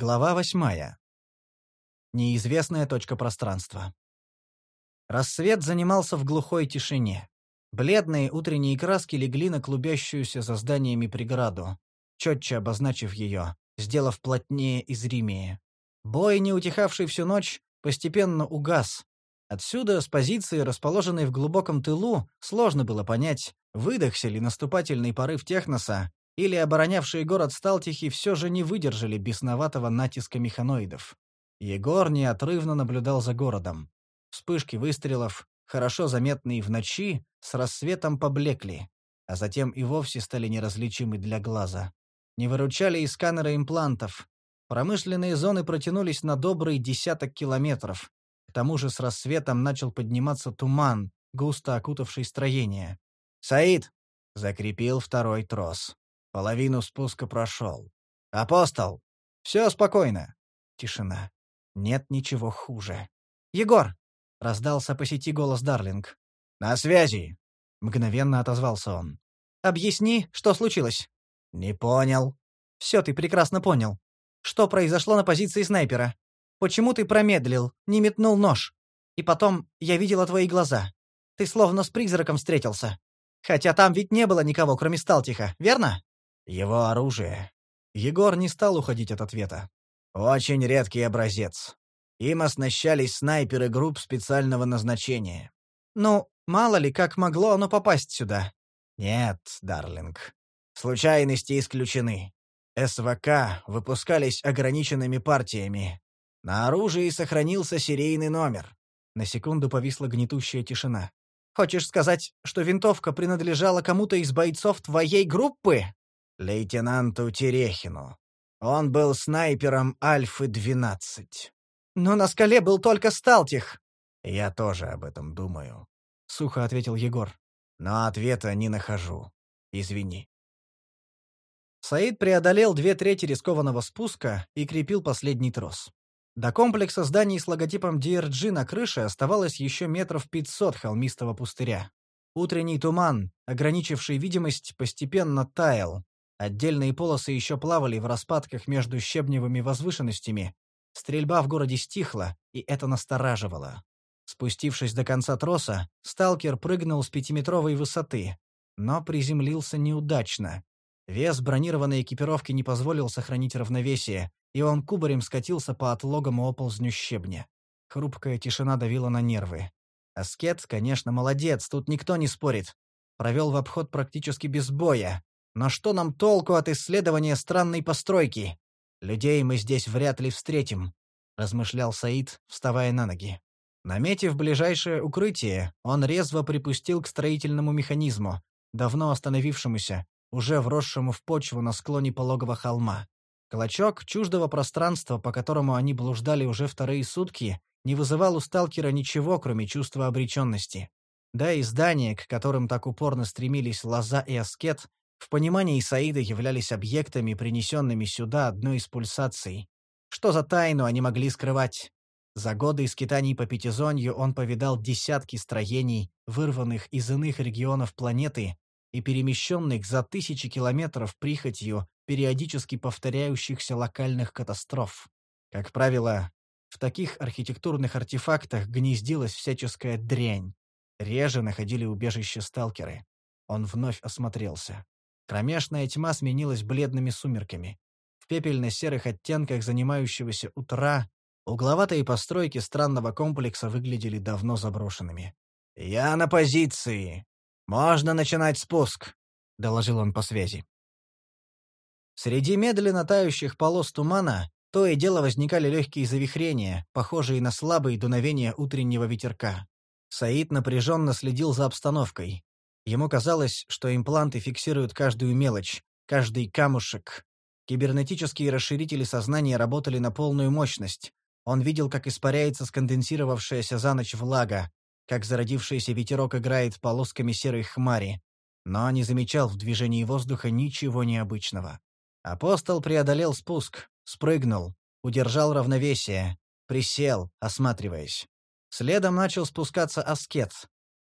Глава восьмая. Неизвестная точка пространства. Рассвет занимался в глухой тишине. Бледные утренние краски легли на клубящуюся за зданиями преграду, четче обозначив ее, сделав плотнее и зримее. Бой, не утихавший всю ночь, постепенно угас. Отсюда, с позиции, расположенной в глубоком тылу, сложно было понять, выдохся ли наступательный порыв Техноса, или оборонявшие город Сталтихи все же не выдержали бесноватого натиска механоидов. Егор неотрывно наблюдал за городом. Вспышки выстрелов, хорошо заметные в ночи, с рассветом поблекли, а затем и вовсе стали неразличимы для глаза. Не выручали и сканеры имплантов. Промышленные зоны протянулись на добрый десяток километров. К тому же с рассветом начал подниматься туман, густо окутавший строение. «Саид!» — закрепил второй трос. Половину спуска прошел. «Апостол!» «Все спокойно!» Тишина. Нет ничего хуже. «Егор!» — раздался по сети голос Дарлинг. «На связи!» — мгновенно отозвался он. «Объясни, что случилось?» «Не понял». «Все ты прекрасно понял. Что произошло на позиции снайпера? Почему ты промедлил, не метнул нож? И потом, я видела твои глаза. Ты словно с призраком встретился. Хотя там ведь не было никого, кроме Сталтиха, верно?» Его оружие. Егор не стал уходить от ответа. Очень редкий образец. Им оснащались снайперы групп специального назначения. Ну, мало ли, как могло оно попасть сюда. Нет, Дарлинг. Случайности исключены. СВК выпускались ограниченными партиями. На оружии сохранился серийный номер. На секунду повисла гнетущая тишина. «Хочешь сказать, что винтовка принадлежала кому-то из бойцов твоей группы?» Лейтенанту Терехину. Он был снайпером Альфы-12. Но на скале был только Сталтих. Я тоже об этом думаю, — сухо ответил Егор. Но ответа не нахожу. Извини. Саид преодолел две трети рискованного спуска и крепил последний трос. До комплекса зданий с логотипом DRG на крыше оставалось еще метров пятьсот холмистого пустыря. Утренний туман, ограничивший видимость, постепенно таял, Отдельные полосы еще плавали в распадках между щебневыми возвышенностями. Стрельба в городе стихла, и это настораживало. Спустившись до конца троса, сталкер прыгнул с пятиметровой высоты, но приземлился неудачно. Вес бронированной экипировки не позволил сохранить равновесие, и он кубарем скатился по отлогому оползню щебня. Хрупкая тишина давила на нервы. Аскет, конечно, молодец, тут никто не спорит. Провел в обход практически без боя, но что нам толку от исследования странной постройки? Людей мы здесь вряд ли встретим, размышлял Саид, вставая на ноги. Наметив ближайшее укрытие, он резво припустил к строительному механизму, давно остановившемуся, уже вросшему в почву на склоне пологого холма. Клочок чуждого пространства, по которому они блуждали уже вторые сутки, не вызывал у сталкера ничего, кроме чувства обреченности. Да и здания, к которым так упорно стремились Лоза и Аскет, в понимании Саида являлись объектами, принесенными сюда одной из пульсаций. Что за тайну они могли скрывать? За годы скитаний по Пятизонью он повидал десятки строений, вырванных из иных регионов планеты и перемещенных за тысячи километров прихотью периодически повторяющихся локальных катастроф. Как правило, в таких архитектурных артефактах гнездилась всяческая дрянь. Реже находили убежище сталкеры. Он вновь осмотрелся. Кромешная тьма сменилась бледными сумерками. В пепельно-серых оттенках занимающегося утра угловатые постройки странного комплекса выглядели давно заброшенными. «Я на позиции. Можно начинать спуск», — доложил он по связи. Среди медленно тающих полос тумана то и дело возникали легкие завихрения, похожие на слабые дуновения утреннего ветерка. Саид напряженно следил за обстановкой. Ему казалось, что импланты фиксируют каждую мелочь, каждый камушек. Кибернетические расширители сознания работали на полную мощность. Он видел, как испаряется сконденсировавшаяся за ночь влага, как зародившийся ветерок играет полосками серой хмари, но не замечал в движении воздуха ничего необычного. Апостол преодолел спуск, спрыгнул, удержал равновесие, присел, осматриваясь. Следом начал спускаться аскет,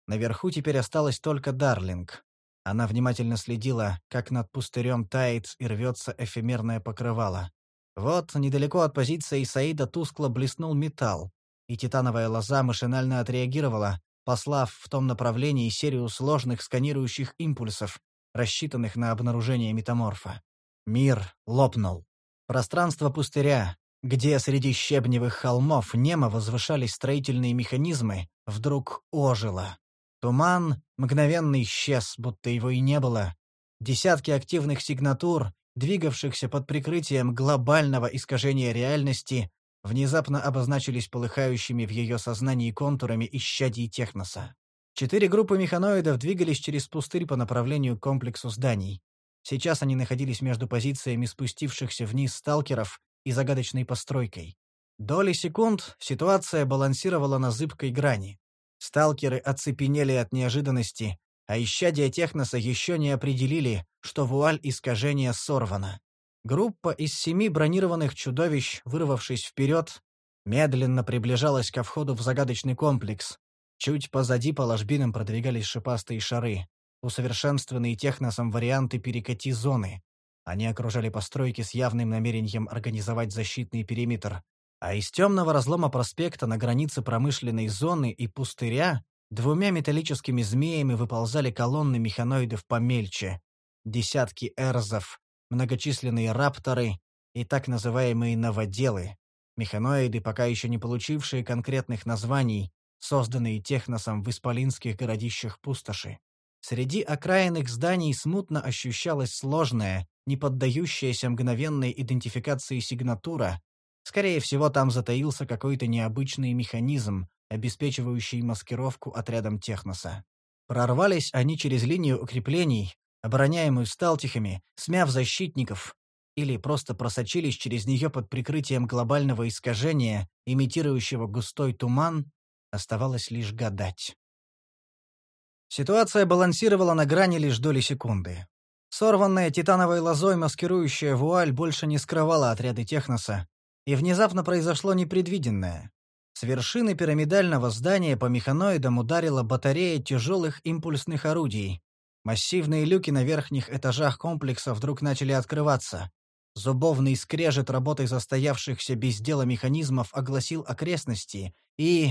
Наверху теперь осталась только Дарлинг. Она внимательно следила, как над пустырем тает и рвется эфемерное покрывало. Вот недалеко от позиции Саида тускло блеснул металл, и титановая лоза машинально отреагировала, послав в том направлении серию сложных сканирующих импульсов, рассчитанных на обнаружение метаморфа. Мир лопнул. Пространство пустыря, где среди щебневых холмов немо возвышались строительные механизмы, вдруг ожило. Туман мгновенно исчез, будто его и не было. Десятки активных сигнатур, двигавшихся под прикрытием глобального искажения реальности, внезапно обозначились полыхающими в ее сознании контурами исчадий техноса. Четыре группы механоидов двигались через пустырь по направлению к комплексу зданий. Сейчас они находились между позициями спустившихся вниз сталкеров и загадочной постройкой. Доли секунд ситуация балансировала на зыбкой грани. Сталкеры оцепенели от неожиданности, а исчадия техноса еще не определили, что вуаль искажения сорвана. Группа из семи бронированных чудовищ, вырвавшись вперед, медленно приближалась ко входу в загадочный комплекс. Чуть позади по ложбинам продвигались шипастые шары, усовершенствованные техносом варианты перекати зоны. Они окружали постройки с явным намерением организовать защитный периметр, а из темного разлома проспекта на границе промышленной зоны и пустыря двумя металлическими змеями выползали колонны механоидов помельче. Десятки эрзов, многочисленные рапторы и так называемые новоделы. Механоиды, пока еще не получившие конкретных названий, созданные техносом в исполинских городищах пустоши. Среди окраинных зданий смутно ощущалась сложная, не поддающаяся мгновенной идентификации сигнатура. Скорее всего, там затаился какой-то необычный механизм, обеспечивающий маскировку отрядом техноса. Прорвались они через линию укреплений, обороняемую сталтихами, смяв защитников, или просто просочились через нее под прикрытием глобального искажения, имитирующего густой туман, оставалось лишь гадать. Ситуация балансировала на грани лишь доли секунды. Сорванная титановой лозой маскирующая вуаль больше не скрывала отряды Техноса, и внезапно произошло непредвиденное. С вершины пирамидального здания по механоидам ударила батарея тяжелых импульсных орудий. Массивные люки на верхних этажах комплекса вдруг начали открываться. Зубовный скрежет работой застоявшихся без дела механизмов огласил окрестности, и...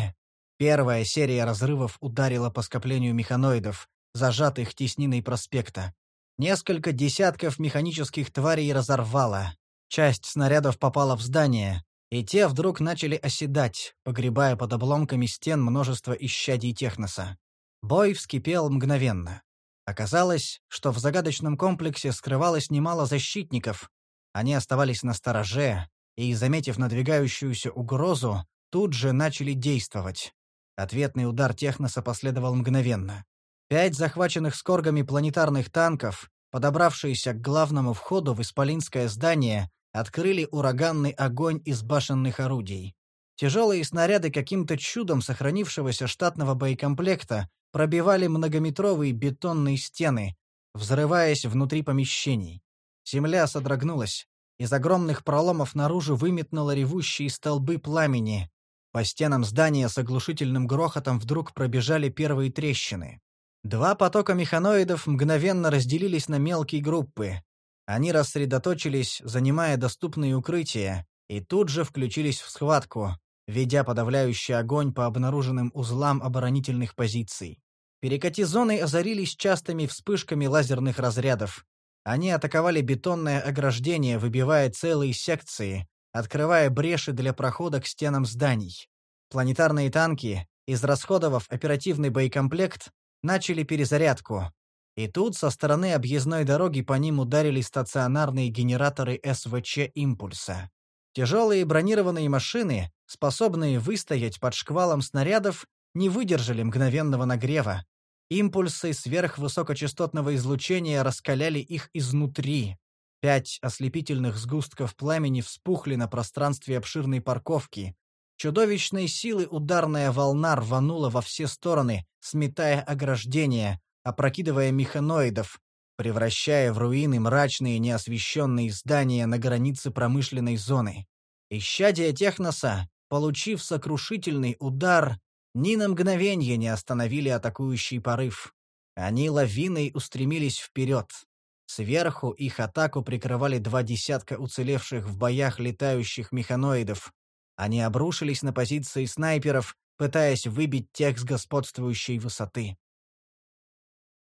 Первая серия разрывов ударила по скоплению механоидов, зажатых тесниной проспекта. Несколько десятков механических тварей разорвало. Часть снарядов попала в здание, и те вдруг начали оседать, погребая под обломками стен множество исчадий техноса. Бой вскипел мгновенно. Оказалось, что в загадочном комплексе скрывалось немало защитников. Они оставались на стороже, и, заметив надвигающуюся угрозу, тут же начали действовать. Ответный удар техноса последовал мгновенно. Пять захваченных скоргами планетарных танков, подобравшиеся к главному входу в Исполинское здание, открыли ураганный огонь из башенных орудий. Тяжелые снаряды каким-то чудом сохранившегося штатного боекомплекта пробивали многометровые бетонные стены, взрываясь внутри помещений. Земля содрогнулась. Из огромных проломов наружу выметнуло ревущие столбы пламени. По стенам здания с оглушительным грохотом вдруг пробежали первые трещины. Два потока механоидов мгновенно разделились на мелкие группы. Они рассредоточились, занимая доступные укрытия, и тут же включились в схватку, ведя подавляющий огонь по обнаруженным узлам оборонительных позиций. Перекати зоны озарились частыми вспышками лазерных разрядов. Они атаковали бетонное ограждение, выбивая целые секции, открывая бреши для прохода к стенам зданий. Планетарные танки, израсходовав оперативный боекомплект, начали перезарядку. И тут со стороны объездной дороги по ним ударили стационарные генераторы СВЧ «Импульса». Тяжелые бронированные машины, способные выстоять под шквалом снарядов, не выдержали мгновенного нагрева. Импульсы сверхвысокочастотного излучения раскаляли их изнутри. Пять ослепительных сгустков пламени вспухли на пространстве обширной парковки, Чудовищной силы ударная волна рванула во все стороны, сметая ограждения, опрокидывая механоидов, превращая в руины мрачные неосвещенные здания на границе промышленной зоны. Исчадия техноса, получив сокрушительный удар, ни на мгновение не остановили атакующий порыв. Они лавиной устремились вперед. Сверху их атаку прикрывали два десятка уцелевших в боях летающих механоидов. Они обрушились на позиции снайперов, пытаясь выбить тех с господствующей высоты.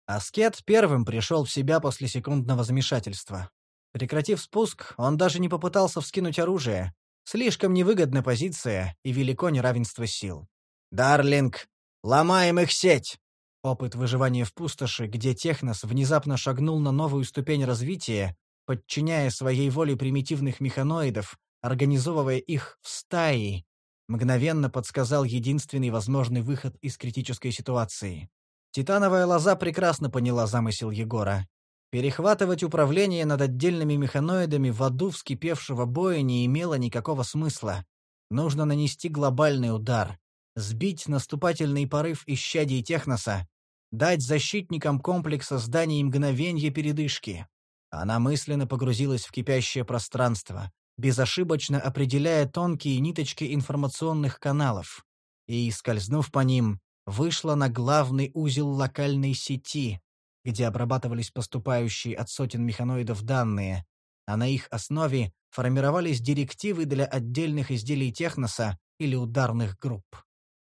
Аскет первым пришел в себя после секундного замешательства. Прекратив спуск, он даже не попытался вскинуть оружие. Слишком невыгодна позиция и велико неравенство сил. «Дарлинг, ломаем их сеть!» Опыт выживания в пустоши, где Технос внезапно шагнул на новую ступень развития, подчиняя своей воле примитивных механоидов, организовывая их в стаи, мгновенно подсказал единственный возможный выход из критической ситуации. Титановая лоза прекрасно поняла замысел Егора. Перехватывать управление над отдельными механоидами в аду вскипевшего боя не имело никакого смысла. Нужно нанести глобальный удар, сбить наступательный порыв исчадий Техноса, дать защитникам комплекса зданий мгновенье передышки. Она мысленно погрузилась в кипящее пространство, безошибочно определяя тонкие ниточки информационных каналов, и, скользнув по ним, вышла на главный узел локальной сети, где обрабатывались поступающие от сотен механоидов данные, а на их основе формировались директивы для отдельных изделий техноса или ударных групп.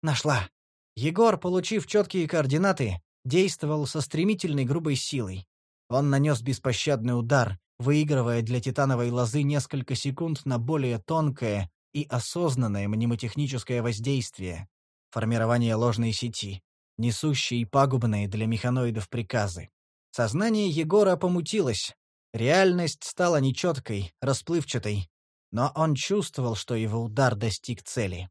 Нашла. Егор, получив четкие координаты, действовал со стремительной грубой силой. Он нанес беспощадный удар, выигрывая для титановой лозы несколько секунд на более тонкое и осознанное мнемотехническое воздействие. Формирование ложной сети, несущей пагубные для механоидов приказы. Сознание Егора помутилось. Реальность стала нечеткой, расплывчатой. Но он чувствовал, что его удар достиг цели.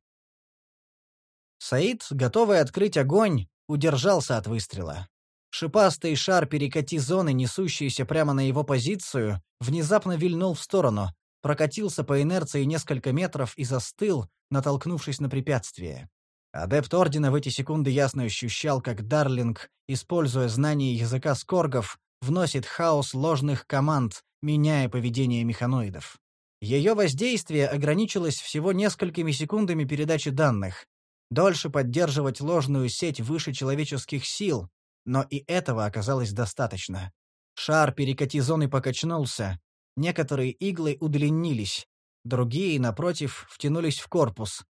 Саид, готовый открыть огонь, удержался от выстрела. Шипастый шар перекати зоны, несущийся прямо на его позицию, внезапно вильнул в сторону, прокатился по инерции несколько метров и застыл, натолкнувшись на препятствие. Адепт Ордена в эти секунды ясно ощущал, как Дарлинг, используя знание языка скоргов, вносит хаос ложных команд, меняя поведение механоидов. Ее воздействие ограничилось всего несколькими секундами передачи данных, дольше поддерживать ложную сеть выше человеческих сил, но и этого оказалось достаточно. Шар перекати зоны покачнулся, некоторые иглы удлинились, другие, напротив, втянулись в корпус,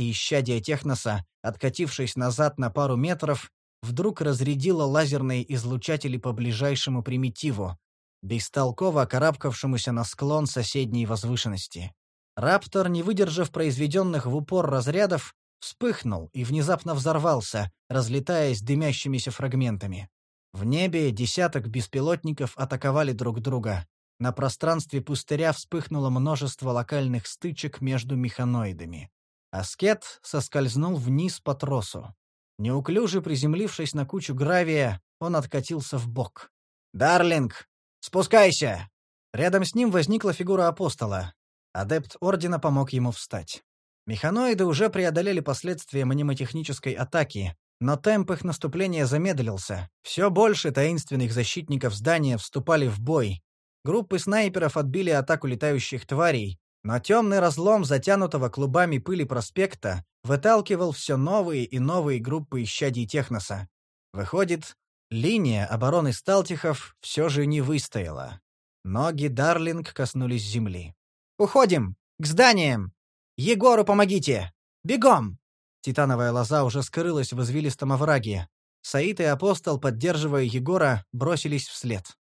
и исчадие техноса, откатившись назад на пару метров, вдруг разрядило лазерные излучатели по ближайшему примитиву, бестолково карабкавшемуся на склон соседней возвышенности. Раптор, не выдержав произведенных в упор разрядов, вспыхнул и внезапно взорвался, разлетаясь дымящимися фрагментами. В небе десяток беспилотников атаковали друг друга. На пространстве пустыря вспыхнуло множество локальных стычек между механоидами. Аскет соскользнул вниз по тросу. Неуклюже приземлившись на кучу гравия, он откатился в бок. «Дарлинг, спускайся!» Рядом с ним возникла фигура апостола. Адепт Ордена помог ему встать. Механоиды уже преодолели последствия мнемотехнической атаки, но темп их наступления замедлился. Все больше таинственных защитников здания вступали в бой. Группы снайперов отбили атаку летающих тварей, но темный разлом затянутого клубами пыли проспекта выталкивал все новые и новые группы исчадий Техноса. Выходит, линия обороны Сталтихов все же не выстояла. Ноги Дарлинг коснулись земли. «Уходим! К зданиям!» «Егору помогите! Бегом!» Титановая лоза уже скрылась в извилистом овраге. Саид и Апостол, поддерживая Егора, бросились вслед.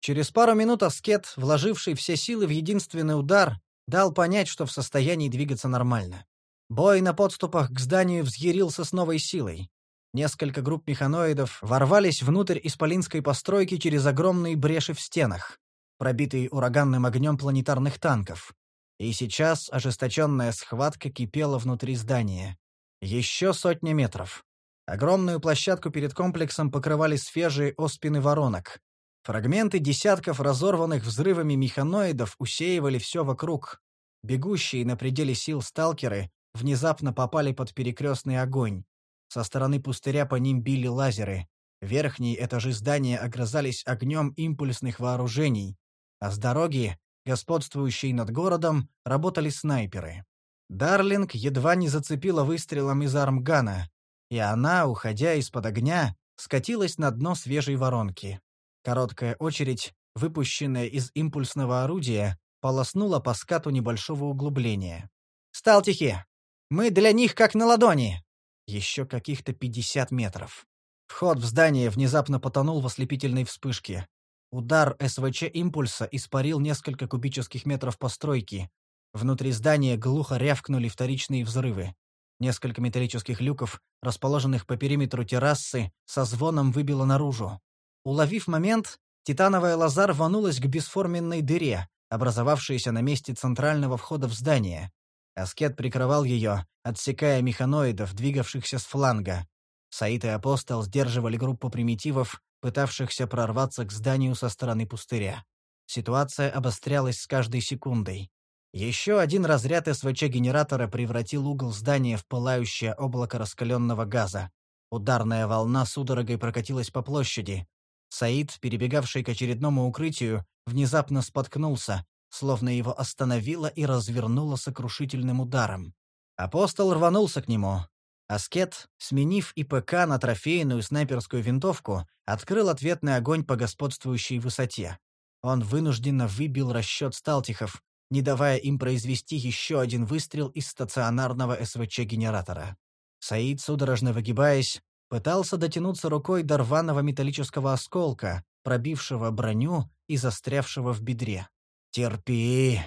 Через пару минут Аскет, вложивший все силы в единственный удар, дал понять, что в состоянии двигаться нормально. Бой на подступах к зданию взъярился с новой силой. Несколько групп механоидов ворвались внутрь исполинской постройки через огромные бреши в стенах, пробитые ураганным огнем планетарных танков. И сейчас ожесточенная схватка кипела внутри здания. Еще сотня метров. Огромную площадку перед комплексом покрывали свежие оспины воронок. Фрагменты десятков разорванных взрывами механоидов усеивали все вокруг. Бегущие на пределе сил сталкеры внезапно попали под перекрестный огонь. Со стороны пустыря по ним били лазеры. Верхние этажи здания огрызались огнем импульсных вооружений, а с дороги господствующей над городом, работали снайперы. Дарлинг едва не зацепила выстрелом из армгана, и она, уходя из-под огня, скатилась на дно свежей воронки. Короткая очередь, выпущенная из импульсного орудия, полоснула по скату небольшого углубления. «Сталтихи! Мы для них как на ладони!» Еще каких-то пятьдесят метров. Вход в здание внезапно потонул в ослепительной вспышке. Удар СВЧ-импульса испарил несколько кубических метров постройки. Внутри здания глухо рявкнули вторичные взрывы. Несколько металлических люков, расположенных по периметру террасы, со звоном выбило наружу. Уловив момент, титановая лоза рванулась к бесформенной дыре, образовавшейся на месте центрального входа в здание. Аскет прикрывал ее, отсекая механоидов, двигавшихся с фланга. Саид и Апостол сдерживали группу примитивов, пытавшихся прорваться к зданию со стороны пустыря. Ситуация обострялась с каждой секундой. Еще один разряд СВЧ-генератора превратил угол здания в пылающее облако раскаленного газа. Ударная волна судорогой прокатилась по площади. Саид, перебегавший к очередному укрытию, внезапно споткнулся, словно его остановило и развернуло сокрушительным ударом. Апостол рванулся к нему. Аскет, сменив ИПК на трофейную снайперскую винтовку, открыл ответный огонь по господствующей высоте. Он вынужденно выбил расчет сталтихов, не давая им произвести еще один выстрел из стационарного СВЧ-генератора. Саид, судорожно выгибаясь, пытался дотянуться рукой до рваного металлического осколка, пробившего броню и застрявшего в бедре. «Терпи!»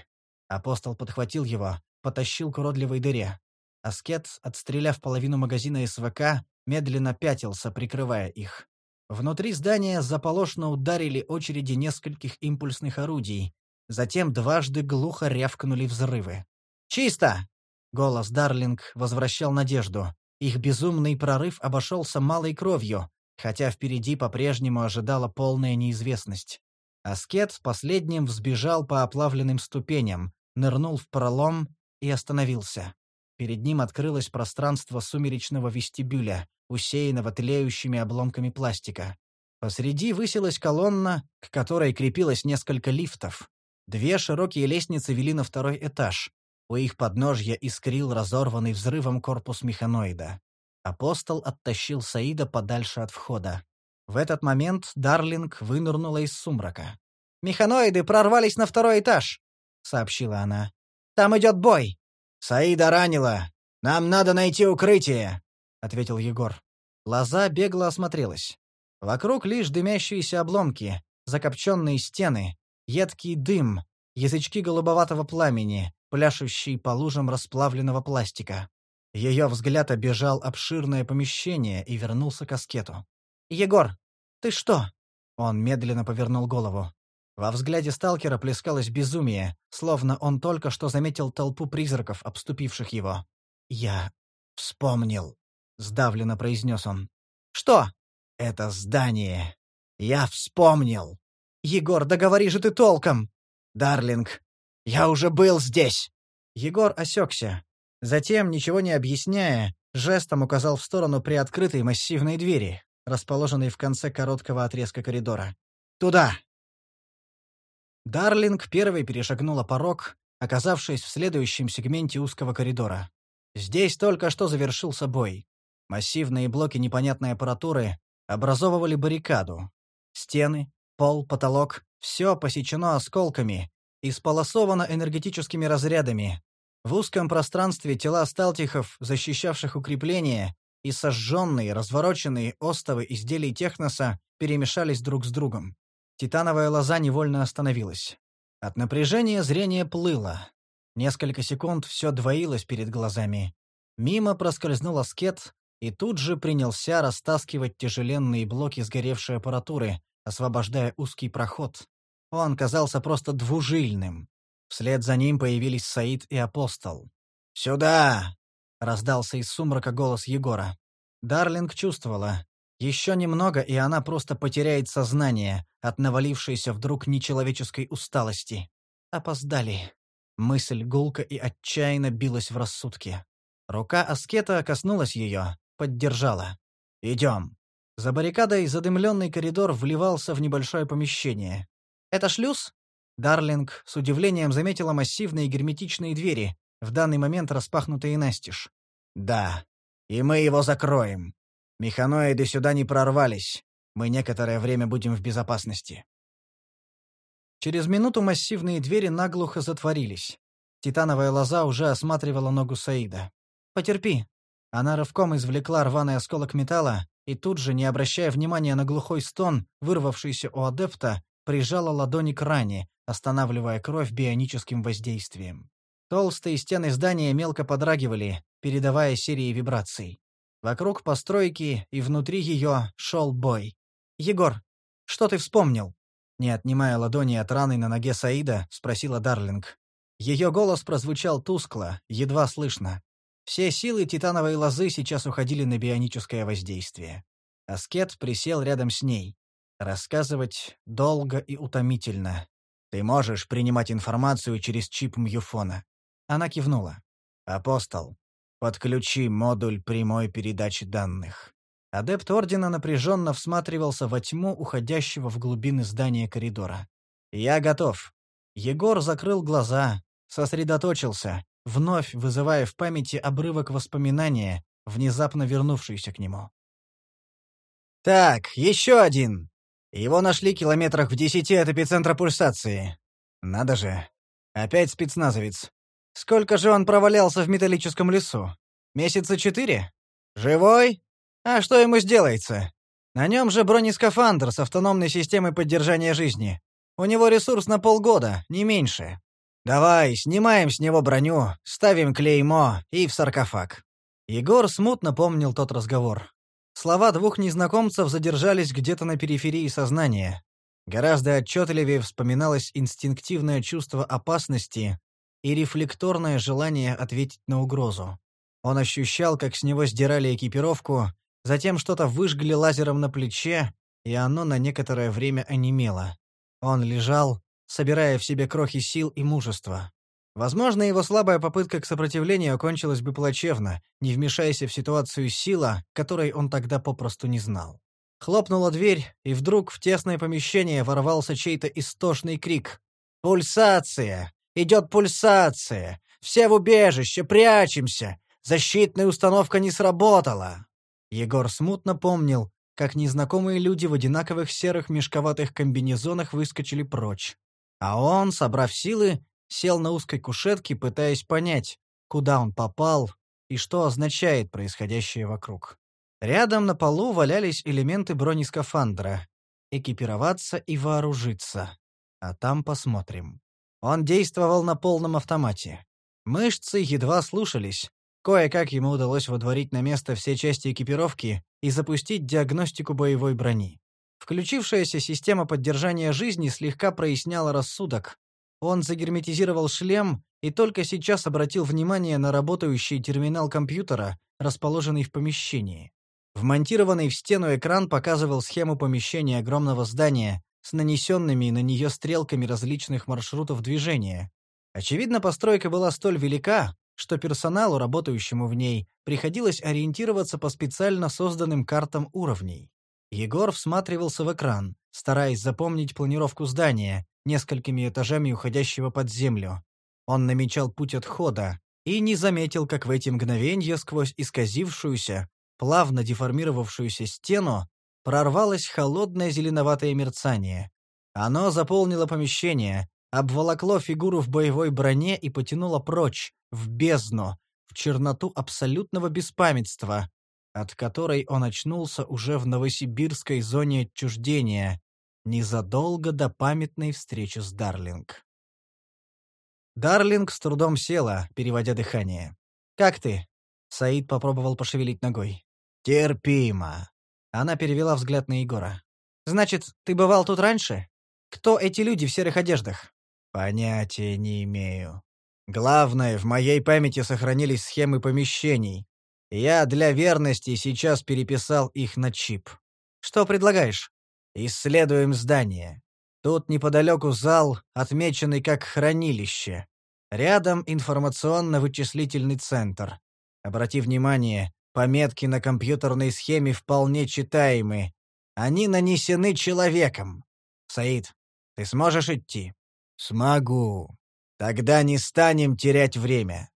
Апостол подхватил его, потащил к уродливой дыре. Аскет, отстреляв половину магазина СВК, медленно пятился, прикрывая их. Внутри здания заполошно ударили очереди нескольких импульсных орудий, Затем дважды глухо рявкнули взрывы. «Чисто!» — голос Дарлинг возвращал надежду. Их безумный прорыв обошелся малой кровью, хотя впереди по-прежнему ожидала полная неизвестность. Аскет последним взбежал по оплавленным ступеням, нырнул в пролом и остановился. Перед ним открылось пространство сумеречного вестибюля, усеянного тлеющими обломками пластика. Посреди высилась колонна, к которой крепилось несколько лифтов. Две широкие лестницы вели на второй этаж. У их подножья искрил разорванный взрывом корпус механоида. Апостол оттащил Саида подальше от входа. В этот момент Дарлинг вынырнула из сумрака. «Механоиды прорвались на второй этаж», — сообщила она. «Там идет бой». «Саида ранила. Нам надо найти укрытие», — ответил Егор. Лоза бегло осмотрелась. Вокруг лишь дымящиеся обломки, закопченные стены, едкий дым, язычки голубоватого пламени, пляшущие по лужам расплавленного пластика. Ее взгляд обежал обширное помещение и вернулся к аскету. «Егор, ты что?» Он медленно повернул голову. Во взгляде сталкера плескалось безумие, словно он только что заметил толпу призраков, обступивших его. «Я вспомнил», — сдавленно произнес он. «Что?» «Это здание. Я вспомнил». «Егор, да говори же ты толком!» «Дарлинг, я уже был здесь!» Егор осекся. Затем, ничего не объясняя, жестом указал в сторону приоткрытой массивной двери, расположенной в конце короткого отрезка коридора. «Туда!» Дарлинг первой перешагнула порог, оказавшись в следующем сегменте узкого коридора. Здесь только что завершился бой. Массивные блоки непонятной аппаратуры образовывали баррикаду. Стены, Пол, потолок — все посечено осколками, исполосовано энергетическими разрядами. В узком пространстве тела сталтихов, защищавших укрепления, и сожженные, развороченные остовы изделий техноса перемешались друг с другом. Титановая лоза невольно остановилась. От напряжения зрение плыло. Несколько секунд все двоилось перед глазами. Мимо проскользнул аскет и тут же принялся растаскивать тяжеленные блоки сгоревшей аппаратуры, освобождая узкий проход. Он казался просто двужильным. Вслед за ним появились Саид и Апостол. «Сюда!» — раздался из сумрака голос Егора. Дарлинг чувствовала. Еще немного, и она просто потеряет сознание от навалившейся вдруг нечеловеческой усталости. Опоздали. Мысль гулко и отчаянно билась в рассудке. Рука аскета коснулась ее, поддержала. «Идем». За баррикадой задымленный коридор вливался в небольшое помещение. «Это шлюз?» Дарлинг с удивлением заметила массивные герметичные двери, в данный момент распахнутые настежь. «Да. И мы его закроем. Механоиды сюда не прорвались. Мы некоторое время будем в безопасности. Через минуту массивные двери наглухо затворились. Титановая лоза уже осматривала ногу Саида. «Потерпи». Она рывком извлекла рваный осколок металла и тут же, не обращая внимания на глухой стон, вырвавшийся у адепта, прижала ладони к ране, останавливая кровь бионическим воздействием. Толстые стены здания мелко подрагивали, передавая серии вибраций. Вокруг постройки и внутри ее шел бой. «Егор, что ты вспомнил?» Не отнимая ладони от раны на ноге Саида, спросила Дарлинг. Ее голос прозвучал тускло, едва слышно. Все силы титановой лозы сейчас уходили на бионическое воздействие. Аскет присел рядом с ней. Рассказывать долго и утомительно. «Ты можешь принимать информацию через чип Мьюфона?» Она кивнула. «Апостол, подключи модуль прямой передачи данных». Адепт Ордена напряженно всматривался во тьму уходящего в глубины здания коридора. «Я готов». Егор закрыл глаза, сосредоточился, вновь вызывая в памяти обрывок воспоминания, внезапно вернувшийся к нему. «Так, еще один!» Его нашли километрах в десяти от эпицентра пульсации. Надо же. Опять спецназовец. Сколько же он провалялся в металлическом лесу? Месяца четыре? Живой? А что ему сделается? На нем же бронескафандр с автономной системой поддержания жизни. У него ресурс на полгода, не меньше. Давай, снимаем с него броню, ставим клеймо и в саркофаг. Егор смутно помнил тот разговор. Слова двух незнакомцев задержались где-то на периферии сознания. Гораздо отчетливее вспоминалось инстинктивное чувство опасности и рефлекторное желание ответить на угрозу. Он ощущал, как с него сдирали экипировку, затем что-то выжгли лазером на плече, и оно на некоторое время онемело. Он лежал, собирая в себе крохи сил и мужества. Возможно, его слабая попытка к сопротивлению окончилась бы плачевно, не вмешаясь в ситуацию сила, которой он тогда попросту не знал. Хлопнула дверь, и вдруг в тесное помещение ворвался чей-то истошный крик. «Пульсация! Идет пульсация! Все в убежище! Прячемся! Защитная установка не сработала!» Егор смутно помнил, как незнакомые люди в одинаковых серых мешковатых комбинезонах выскочили прочь. А он, собрав силы, сел на узкой кушетке, пытаясь понять, куда он попал и что означает происходящее вокруг. Рядом на полу валялись элементы бронескафандра. Экипироваться и вооружиться. А там посмотрим. Он действовал на полном автомате. Мышцы едва слушались. Кое-как ему удалось водворить на место все части экипировки и запустить диагностику боевой брони. Включившаяся система поддержания жизни слегка проясняла рассудок, он загерметизировал шлем и только сейчас обратил внимание на работающий терминал компьютера, расположенный в помещении. Вмонтированный в стену экран показывал схему помещения огромного здания с нанесенными на нее стрелками различных маршрутов движения. Очевидно, постройка была столь велика, что персоналу, работающему в ней, приходилось ориентироваться по специально созданным картам уровней. Егор всматривался в экран, стараясь запомнить планировку здания, несколькими этажами уходящего под землю. Он намечал путь отхода и не заметил, как в эти мгновения сквозь исказившуюся, плавно деформировавшуюся стену прорвалось холодное зеленоватое мерцание. Оно заполнило помещение, обволокло фигуру в боевой броне и потянуло прочь, в бездну, в черноту абсолютного беспамятства, от которой он очнулся уже в новосибирской зоне отчуждения, незадолго до памятной встречи с Дарлинг. Дарлинг с трудом села, переводя дыхание. «Как ты?» Саид попробовал пошевелить ногой. «Терпимо». Она перевела взгляд на Егора. «Значит, ты бывал тут раньше? Кто эти люди в серых одеждах?» «Понятия не имею. Главное, в моей памяти сохранились схемы помещений. Я для верности сейчас переписал их на чип. Что предлагаешь?» Исследуем здание. Тут неподалеку зал, отмеченный как хранилище. Рядом информационно-вычислительный центр. Обрати внимание, пометки на компьютерной схеме вполне читаемы. Они нанесены человеком. Саид, ты сможешь идти? Смогу. Тогда не станем терять время.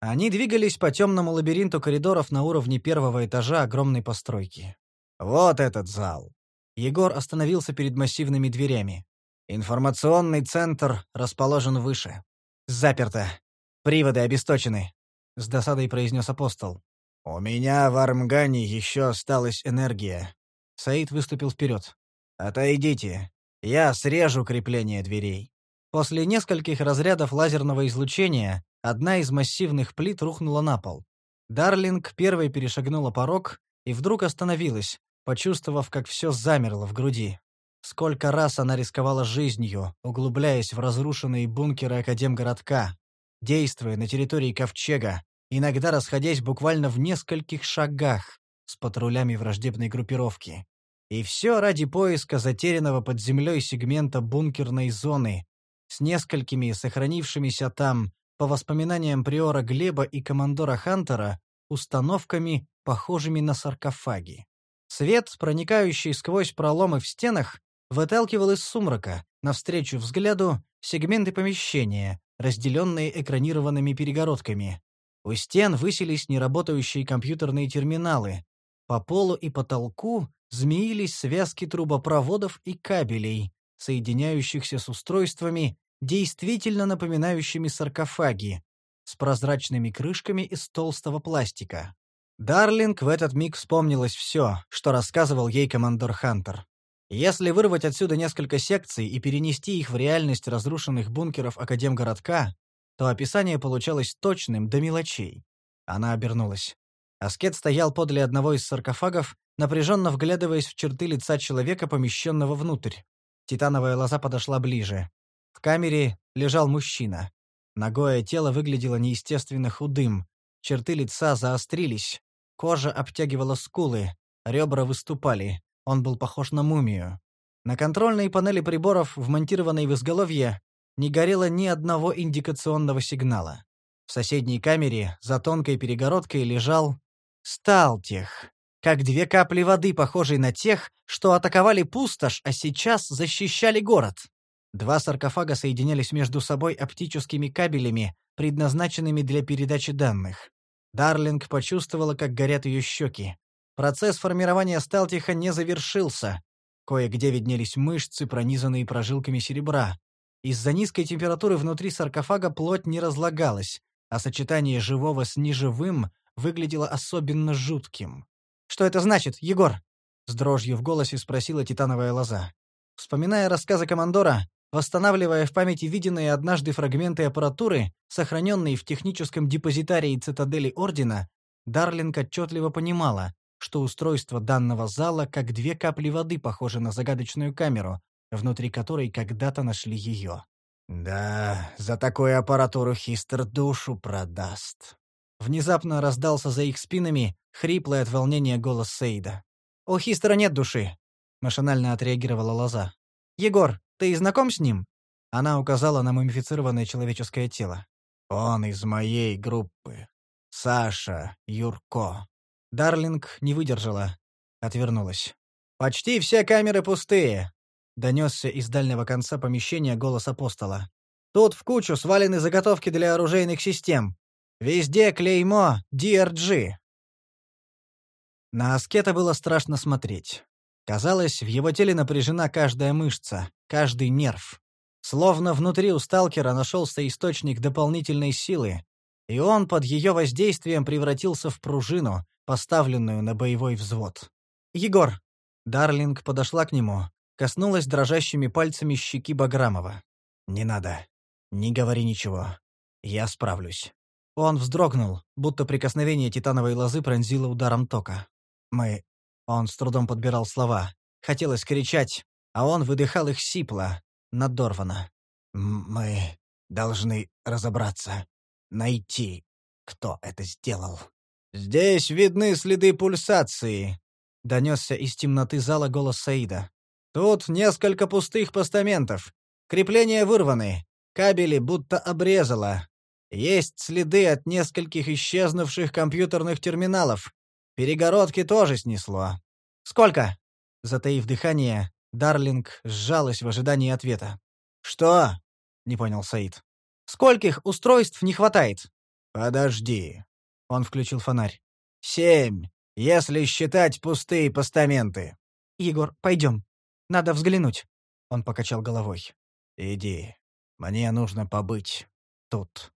Они двигались по темному лабиринту коридоров на уровне первого этажа огромной постройки. Вот этот зал. Егор остановился перед массивными дверями. Информационный центр расположен выше. Заперто. Приводы обесточены, с досадой произнес апостол. У меня в Армгане еще осталась энергия. Саид выступил вперед. Отойдите. Я срежу крепление дверей. После нескольких разрядов лазерного излучения одна из массивных плит рухнула на пол. Дарлинг первой перешагнула порог и вдруг остановилась, почувствовав, как все замерло в груди. Сколько раз она рисковала жизнью, углубляясь в разрушенные бункеры Академгородка, действуя на территории Ковчега, иногда расходясь буквально в нескольких шагах с патрулями враждебной группировки. И все ради поиска затерянного под землей сегмента бункерной зоны с несколькими сохранившимися там, по воспоминаниям приора Глеба и командора Хантера, установками, похожими на саркофаги. Свет, проникающий сквозь проломы в стенах, выталкивал из сумрака, навстречу взгляду, сегменты помещения, разделенные экранированными перегородками. У стен высились неработающие компьютерные терминалы. По полу и потолку змеились связки трубопроводов и кабелей, соединяющихся с устройствами, действительно напоминающими саркофаги, с прозрачными крышками из толстого пластика. Дарлинг в этот миг вспомнилось все, что рассказывал ей командор Хантер. Если вырвать отсюда несколько секций и перенести их в реальность разрушенных бункеров Академгородка, то описание получалось точным до мелочей. Она обернулась. Аскет стоял подле одного из саркофагов, напряженно вглядываясь в черты лица человека, помещенного внутрь. Титановая лоза подошла ближе. В камере лежал мужчина. Ногое тело выглядело неестественно худым. Черты лица заострились. Кожа обтягивала скулы. Ребра выступали. Он был похож на мумию. На контрольной панели приборов, вмонтированной в изголовье, не горело ни одного индикационного сигнала. В соседней камере, за тонкой перегородкой, лежал Сталтех, как две капли воды, похожие на тех, что атаковали пустошь, а сейчас защищали город. Два саркофага соединялись между собой оптическими кабелями, предназначенными для передачи данных. Дарлинг почувствовала, как горят ее щеки. Процесс формирования сталтиха не завершился. Кое-где виднелись мышцы, пронизанные прожилками серебра. Из-за низкой температуры внутри саркофага плоть не разлагалась, а сочетание живого с неживым выглядело особенно жутким. «Что это значит, Егор?» — с дрожью в голосе спросила титановая лоза. Вспоминая рассказы командора, восстанавливая в памяти виденные однажды фрагменты аппаратуры, сохраненные в техническом депозитарии цитадели Ордена, Дарлинг отчетливо понимала, что устройство данного зала как две капли воды похоже на загадочную камеру, внутри которой когда-то нашли ее. «Да, за такую аппаратуру Хистер душу продаст». Внезапно раздался за их спинами хриплый от волнения голос Сейда. «У Хистера нет души», — машинально отреагировала Лоза. «Егор, ты знаком с ним?» Она указала на мумифицированное человеческое тело. «Он из моей группы. Саша Юрко». Дарлинг не выдержала. Отвернулась. «Почти все камеры пустые», — донесся из дальнего конца помещения голос апостола. «Тут в кучу свалены заготовки для оружейных систем. Везде клеймо DRG». На Аскета было страшно смотреть. Казалось, в его теле напряжена каждая мышца, каждый нерв. Словно внутри у сталкера нашелся источник дополнительной силы, и он под ее воздействием превратился в пружину, поставленную на боевой взвод. «Егор!» Дарлинг подошла к нему, коснулась дрожащими пальцами щеки Баграмова. «Не надо. Не говори ничего. Я справлюсь». Он вздрогнул, будто прикосновение титановой лозы пронзило ударом тока. «Мы...» Он с трудом подбирал слова. Хотелось кричать, а он выдыхал их сипло, надорвано. «Мы должны разобраться. Найти, кто это сделал». «Здесь видны следы пульсации», — донесся из темноты зала голос Саида. «Тут несколько пустых постаментов. Крепления вырваны. Кабели будто обрезало. Есть следы от нескольких исчезнувших компьютерных терминалов. Перегородки тоже снесло. Сколько?» Затаив дыхание, Дарлинг сжалась в ожидании ответа. «Что?» — не понял Саид. «Скольких устройств не хватает?» «Подожди», он включил фонарь. «Семь. если считать пустые постаменты. Егор, пойдем. Надо взглянуть. Он покачал головой. Иди. Мне нужно побыть тут.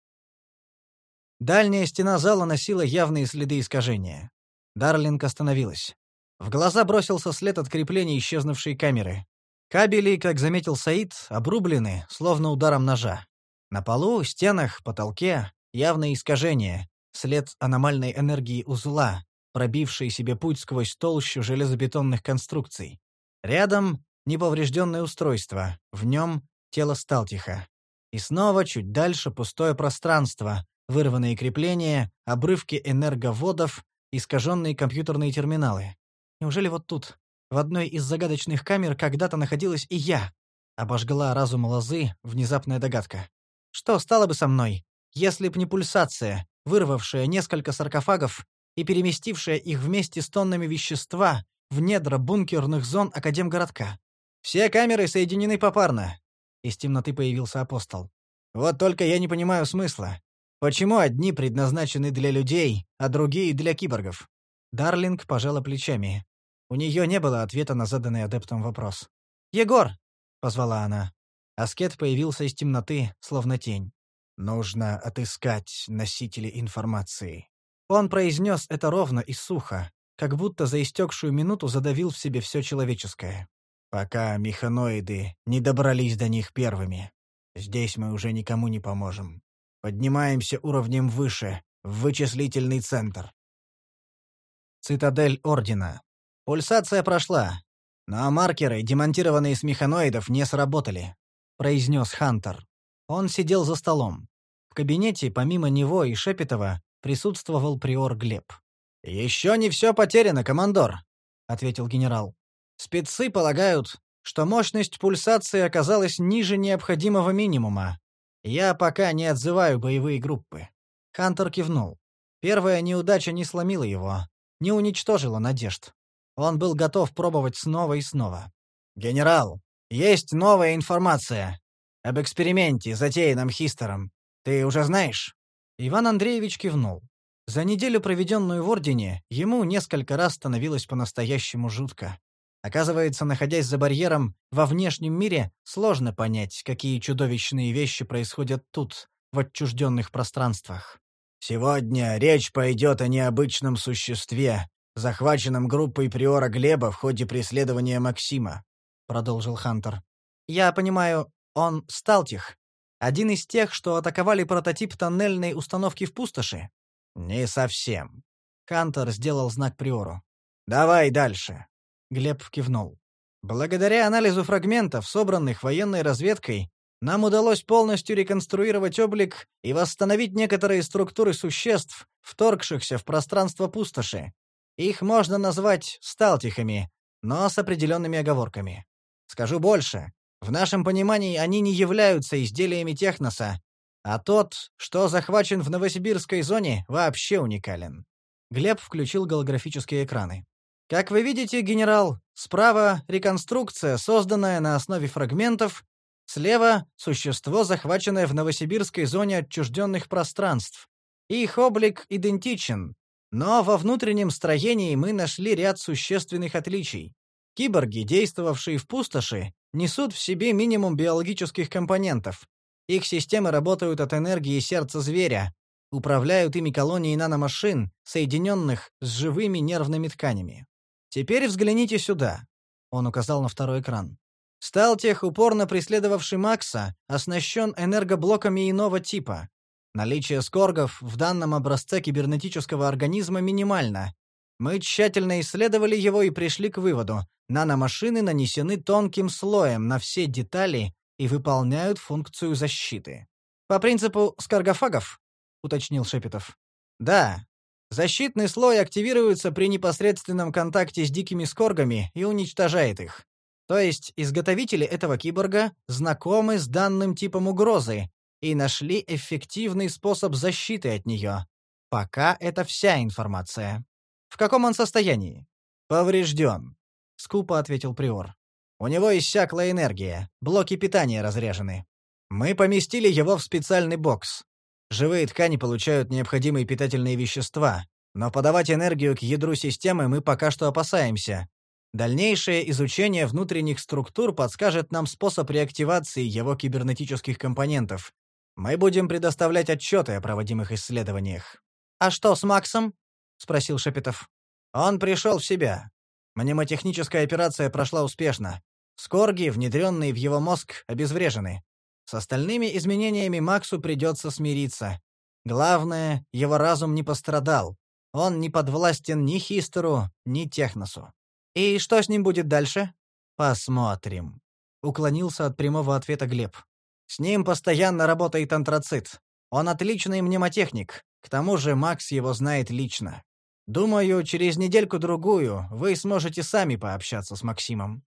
Дальняя стена зала носила явные следы искажения. Дарлинг остановилась. В глаза бросился след от крепления исчезнувшей камеры. Кабели, как заметил Саид, обрублены, словно ударом ножа. На полу, стенах, потолке явное искажение, след аномальной энергии узла, пробивший себе путь сквозь толщу железобетонных конструкций. Рядом неповрежденное устройство, в нем тело Сталтиха. И снова чуть дальше пустое пространство, вырванные крепления, обрывки энерговодов, искаженные компьютерные терминалы. Неужели вот тут, в одной из загадочных камер, когда-то находилась и я? Обожгла разум лозы внезапная догадка. Что стало бы со мной, если б не пульсация, вырвавшая несколько саркофагов и переместившая их вместе с тоннами вещества в недра бункерных зон Академгородка? Все камеры соединены попарно. Из темноты появился апостол. Вот только я не понимаю смысла. Почему одни предназначены для людей, а другие для киборгов? Дарлинг пожала плечами. У нее не было ответа на заданный адептом вопрос. «Егор!» — позвала она. Аскет появился из темноты, словно тень. Нужно отыскать носители информации. Он произнес это ровно и сухо, как будто за истекшую минуту задавил в себе все человеческое. Пока механоиды не добрались до них первыми. Здесь мы уже никому не поможем. Поднимаемся уровнем выше, в вычислительный центр. Цитадель Ордена. Пульсация прошла, но маркеры, демонтированные с механоидов, не сработали, произнес Хантер. Он сидел за столом. В кабинете, помимо него и Шепетова, присутствовал приор Глеб. «Еще не все потеряно, командор», — ответил генерал. «Спецы полагают, что мощность пульсации оказалась ниже необходимого минимума. Я пока не отзываю боевые группы». Хантер кивнул. Первая неудача не сломила его, не уничтожила надежд. Он был готов пробовать снова и снова. «Генерал, есть новая информация», об эксперименте, затеянном Хистером. Ты уже знаешь?» Иван Андреевич кивнул. За неделю, проведенную в Ордене, ему несколько раз становилось по-настоящему жутко. Оказывается, находясь за барьером, во внешнем мире сложно понять, какие чудовищные вещи происходят тут, в отчужденных пространствах. «Сегодня речь пойдет о необычном существе, захваченном группой приора Глеба в ходе преследования Максима», — продолжил Хантер. «Я понимаю, он Сталтих. Один из тех, что атаковали прототип тоннельной установки в пустоши? Не совсем. Хантер сделал знак Приору. Давай дальше. Глеб кивнул. Благодаря анализу фрагментов, собранных военной разведкой, нам удалось полностью реконструировать облик и восстановить некоторые структуры существ, вторгшихся в пространство пустоши. Их можно назвать сталтихами, но с определенными оговорками. Скажу больше. В нашем понимании они не являются изделиями техноса, а тот, что захвачен в Новосибирской зоне, вообще уникален. Глеб включил голографические экраны. Как вы видите, генерал, справа — реконструкция, созданная на основе фрагментов, слева — существо, захваченное в Новосибирской зоне отчужденных пространств. Их облик идентичен, но во внутреннем строении мы нашли ряд существенных отличий. Киборги, действовавшие в пустоши, несут в себе минимум биологических компонентов. Их системы работают от энергии сердца зверя, управляют ими колонии наномашин, соединенных с живыми нервными тканями. Теперь взгляните сюда. Он указал на второй экран. Сталтех, упорно преследовавший Макса, оснащен энергоблоками иного типа. Наличие скоргов в данном образце кибернетического организма минимально. Мы тщательно исследовали его и пришли к выводу, Наномашины нанесены тонким слоем на все детали и выполняют функцию защиты. По принципу скаргофагов, уточнил Шепетов. Да. Защитный слой активируется при непосредственном контакте с дикими скоргами и уничтожает их. То есть изготовители этого киборга знакомы с данным типом угрозы и нашли эффективный способ защиты от нее. Пока это вся информация. В каком он состоянии? Поврежден скупо ответил Приор. У него иссякла энергия, блоки питания разрежены. Мы поместили его в специальный бокс. Живые ткани получают необходимые питательные вещества, Но подавать энергию к ядру системы мы пока что опасаемся. Дальнейшее изучение внутренних структур подскажет нам способ реактивации его кибернетических компонентов. Мы будем предоставлять отчеты о проводимых исследованиях. «А что с Максом?» — спросил Шепетов. «Он пришел в себя. Мнемотехническая операция прошла успешно. Скорги, внедренные в его мозг, обезврежены. С остальными изменениями Максу придется смириться. Главное, его разум не пострадал. Он не подвластен ни Хистеру, ни Техносу. И что с ним будет дальше? Посмотрим. Уклонился от прямого ответа Глеб. С ним постоянно работает антрацит. Он отличный мнемотехник. К тому же Макс его знает лично. Думаю, через недельку-другую вы сможете сами пообщаться с Максимом.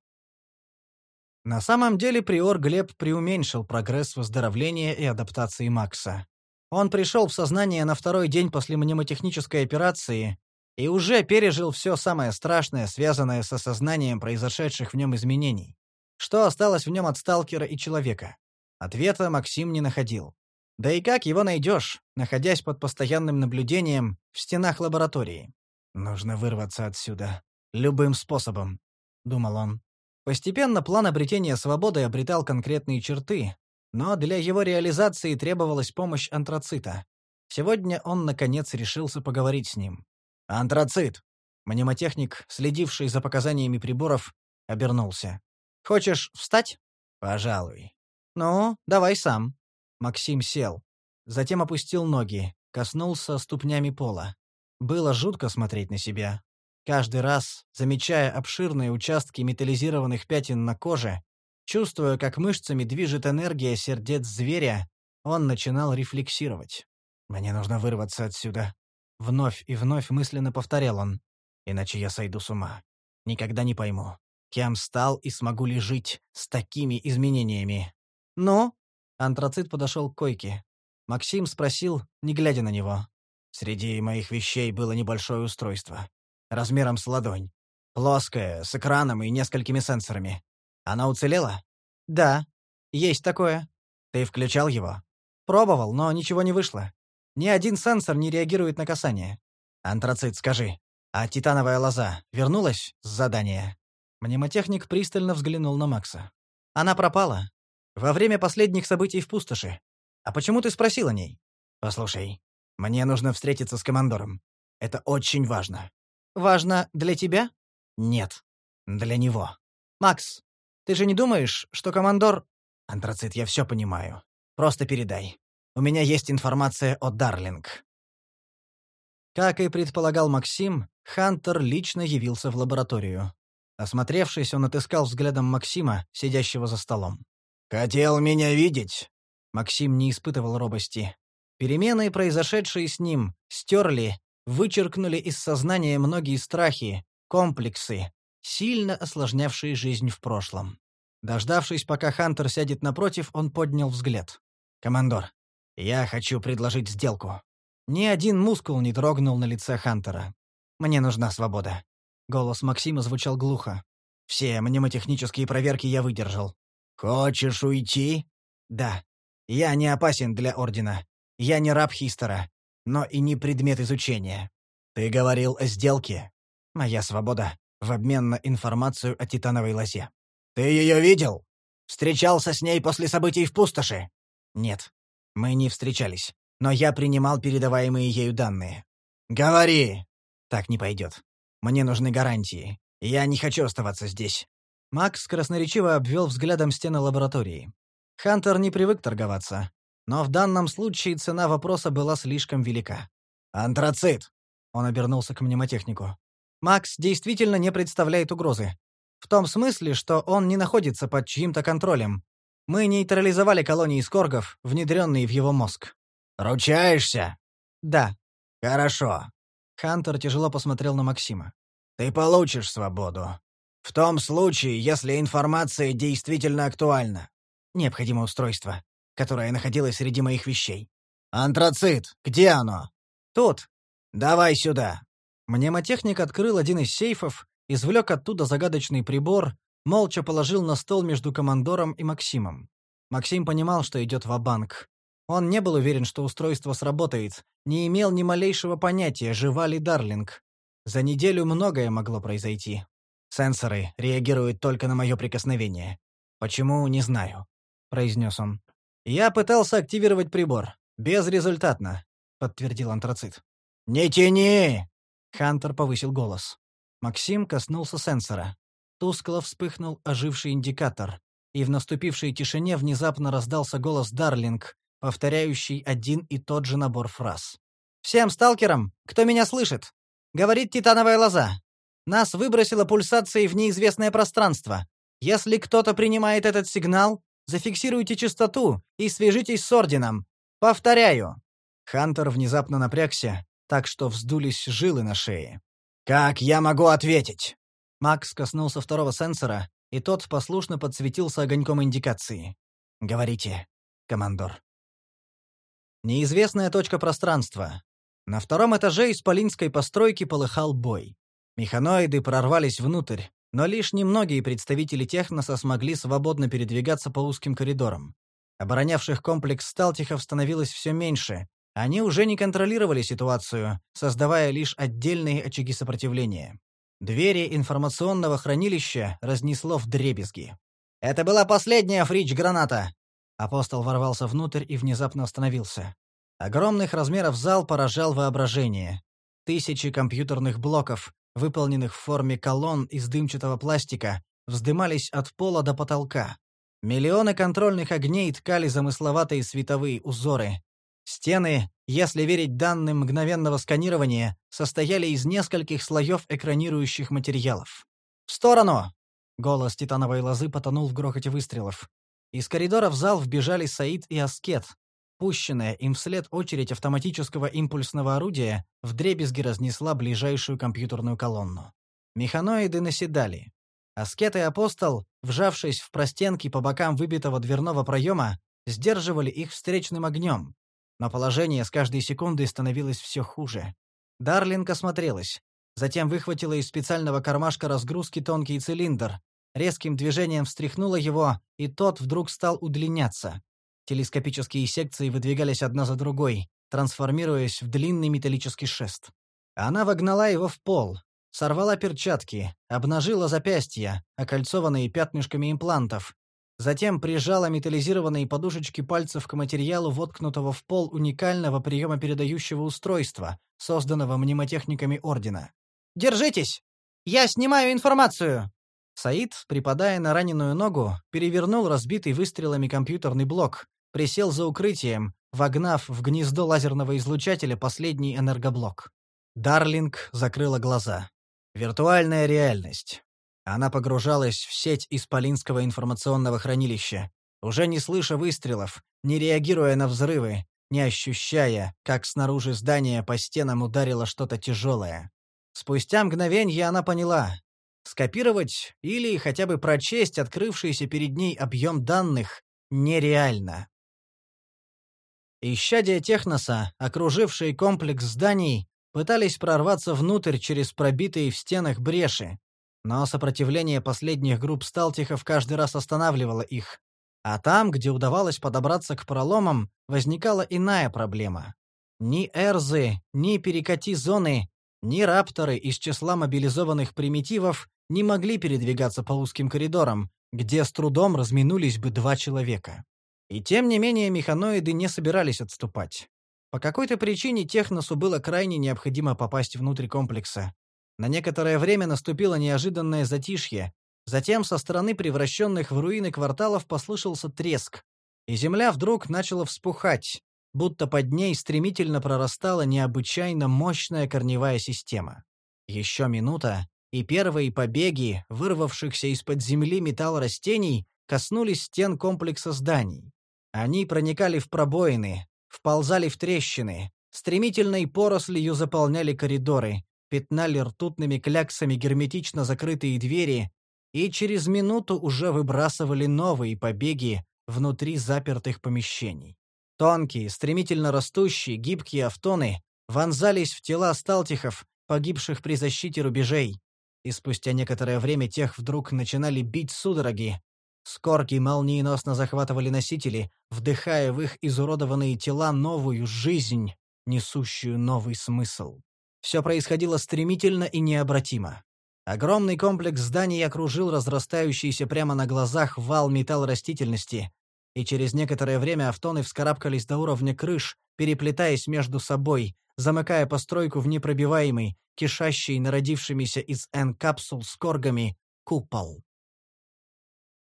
На самом деле приор Глеб преуменьшил прогресс выздоровления и адаптации Макса. Он пришел в сознание на второй день после мнемотехнической операции и уже пережил все самое страшное, связанное с осознанием произошедших в нем изменений. Что осталось в нем от сталкера и человека? Ответа Максим не находил. Да и как его найдешь, находясь под постоянным наблюдением в стенах лаборатории? «Нужно вырваться отсюда. Любым способом», — думал он. Постепенно план обретения свободы обретал конкретные черты, но для его реализации требовалась помощь антрацита. Сегодня он, наконец, решился поговорить с ним. «Антрацит!» Мнемотехник, следивший за показаниями приборов, обернулся. «Хочешь встать?» «Пожалуй». «Ну, давай сам». Максим сел. Затем опустил ноги, коснулся ступнями пола. Было жутко смотреть на себя. Каждый раз, замечая обширные участки металлизированных пятен на коже, чувствуя, как мышцами движет энергия сердец зверя, он начинал рефлексировать. «Мне нужно вырваться отсюда». Вновь и вновь мысленно повторял он. «Иначе я сойду с ума. Никогда не пойму, кем стал и смогу ли жить с такими изменениями». «Ну?» Антрацит подошел к койке. Максим спросил, не глядя на него. «Среди моих вещей было небольшое устройство размером с ладонь. Плоская, с экраном и несколькими сенсорами. Она уцелела? Да, есть такое. Ты включал его? Пробовал, но ничего не вышло. Ни один сенсор не реагирует на касание. Антрацит, скажи, а титановая лоза вернулась с задания? Мнемотехник пристально взглянул на Макса. Она пропала. Во время последних событий в пустоши. А почему ты спросил о ней? Послушай, мне нужно встретиться с командором. Это очень важно. Важно для тебя? Нет. Для него. Макс, ты же не думаешь, что командор... Антрацит, я все понимаю. Просто передай. У меня есть информация о Дарлинг. Как и предполагал Максим, Хантер лично явился в лабораторию. Осмотревшись, он отыскал взглядом Максима, сидящего за столом. «Хотел меня видеть?» Максим не испытывал робости. Перемены, произошедшие с ним, стерли вычеркнули из сознания многие страхи, комплексы, сильно осложнявшие жизнь в прошлом. Дождавшись, пока Хантер сядет напротив, он поднял взгляд. «Командор, я хочу предложить сделку». Ни один мускул не дрогнул на лице Хантера. «Мне нужна свобода». Голос Максима звучал глухо. «Все мнемотехнические проверки я выдержал». «Хочешь уйти?» «Да. Я не опасен для Ордена. Я не раб Хистера но и не предмет изучения. Ты говорил о сделке. Моя свобода в обмен на информацию о титановой лозе. Ты ее видел? Встречался с ней после событий в пустоши? Нет, мы не встречались, но я принимал передаваемые ею данные. Говори! Так не пойдет. Мне нужны гарантии. Я не хочу оставаться здесь. Макс красноречиво обвел взглядом стены лаборатории. Хантер не привык торговаться, но в данном случае цена вопроса была слишком велика. «Антрацит!» — он обернулся к мнемотехнику. «Макс действительно не представляет угрозы. В том смысле, что он не находится под чьим-то контролем. Мы нейтрализовали колонии скоргов, внедренные в его мозг». «Ручаешься?» «Да». «Хорошо». Хантер тяжело посмотрел на Максима. «Ты получишь свободу. В том случае, если информация действительно актуальна. Необходимо устройство которая находилась среди моих вещей. «Антрацит! Где оно?» «Тут. Давай сюда». Мнемотехник открыл один из сейфов, извлек оттуда загадочный прибор, молча положил на стол между командором и Максимом. Максим понимал, что идет ва-банк. Он не был уверен, что устройство сработает, не имел ни малейшего понятия, жива ли Дарлинг. За неделю многое могло произойти. Сенсоры реагируют только на мое прикосновение. Почему, не знаю, произнес он. Я пытался активировать прибор. Безрезультатно, подтвердил антрацит. Не тяни! Хантер повысил голос. Максим коснулся сенсора. Тускло вспыхнул оживший индикатор, и в наступившей тишине внезапно раздался голос Дарлинг, повторяющий один и тот же набор фраз. «Всем сталкерам, кто меня слышит, говорит титановая лоза. Нас выбросило пульсацией в неизвестное пространство. Если кто-то принимает этот сигнал, зафиксируйте частоту и свяжитесь с Орденом. Повторяю». Хантер внезапно напрягся, так что вздулись жилы на шее. «Как я могу ответить?» Макс коснулся второго сенсора, и тот послушно подсветился огоньком индикации. «Говорите, командор». Неизвестная точка пространства. На втором этаже исполинской постройки полыхал бой. Механоиды прорвались внутрь, но лишь немногие представители техноса смогли свободно передвигаться по узким коридорам. Оборонявших комплекс сталтихов становилось все меньше. Они уже не контролировали ситуацию, создавая лишь отдельные очаги сопротивления. Двери информационного хранилища разнесло в дребезги. «Это была последняя фрич-граната!» Апостол ворвался внутрь и внезапно остановился. Огромных размеров зал поражал воображение. Тысячи компьютерных блоков, выполненных в форме колонн из дымчатого пластика, вздымались от пола до потолка. Миллионы контрольных огней ткали замысловатые световые узоры. Стены, если верить данным мгновенного сканирования, состояли из нескольких слоев экранирующих материалов. «В сторону!» — голос титановой лозы потонул в грохоте выстрелов. Из коридора в зал вбежали Саид и Аскет. Пущенная им вслед очередь автоматического импульсного орудия вдребезги разнесла ближайшую компьютерную колонну. Механоиды наседали. Аскет и Апостол, вжавшись в простенки по бокам выбитого дверного проема, сдерживали их встречным огнем. Но положение с каждой секундой становилось все хуже. Дарлинг осмотрелась. Затем выхватила из специального кармашка разгрузки тонкий цилиндр, резким движением встряхнула его, и тот вдруг стал удлиняться. Телескопические секции выдвигались одна за другой, трансформируясь в длинный металлический шест. Она вогнала его в пол, сорвала перчатки, обнажила запястья, окольцованные пятнышками имплантов. Затем прижала металлизированные подушечки пальцев к материалу воткнутого в пол уникального приемопередающего устройства, созданного мнемотехниками Ордена. «Держитесь! Я снимаю информацию!» Саид, припадая на раненую ногу, перевернул разбитый выстрелами компьютерный блок, присел за укрытием, вогнав в гнездо лазерного излучателя последний энергоблок. Дарлинг закрыла глаза. Виртуальная реальность. Она погружалась в сеть Исполинского информационного хранилища, уже не слыша выстрелов, не реагируя на взрывы, не ощущая, как снаружи здания по стенам ударило что-то тяжелое. Спустя мгновенье она поняла. Скопировать или хотя бы прочесть открывшийся перед ней объем данных нереально. Исчадия техноса, окружившие комплекс зданий, пытались прорваться внутрь через пробитые в стенах бреши, но сопротивление последних групп сталтихов каждый раз останавливало их. А там, где удавалось подобраться к проломам, возникала иная проблема. Ни эрзы, ни перекати-зоны, ни рапторы из числа мобилизованных примитивов не могли передвигаться по узким коридорам, где с трудом разминулись бы два человека. И тем не менее механоиды не собирались отступать. По какой-то причине Техносу было крайне необходимо попасть внутрь комплекса. На некоторое время наступило неожиданное затишье. Затем со стороны превращенных в руины кварталов послышался треск, и земля вдруг начала вспухать, будто под ней стремительно прорастала необычайно мощная корневая система. Еще минута, и первые побеги, вырвавшихся из-под земли металл растений, коснулись стен комплекса зданий. Они проникали в пробоины, вползали в трещины, стремительной порослью заполняли коридоры, пятнали ртутными кляксами герметично закрытые двери и через минуту уже выбрасывали новые побеги внутри запертых помещений. Тонкие, стремительно растущие, гибкие автоны вонзались в тела сталтихов, погибших при защите рубежей, и спустя некоторое время тех вдруг начинали бить судороги, Скорки молниеносно захватывали носители, вдыхая в их изуродованные тела новую жизнь, несущую новый смысл. Все происходило стремительно и необратимо. Огромный комплекс зданий окружил разрастающийся прямо на глазах вал металлорастительности, и через некоторое время автоны вскарабкались до уровня крыш, переплетаясь между собой, замыкая постройку в непробиваемый, кишащий народившимися из N-капсул с коргами, купол.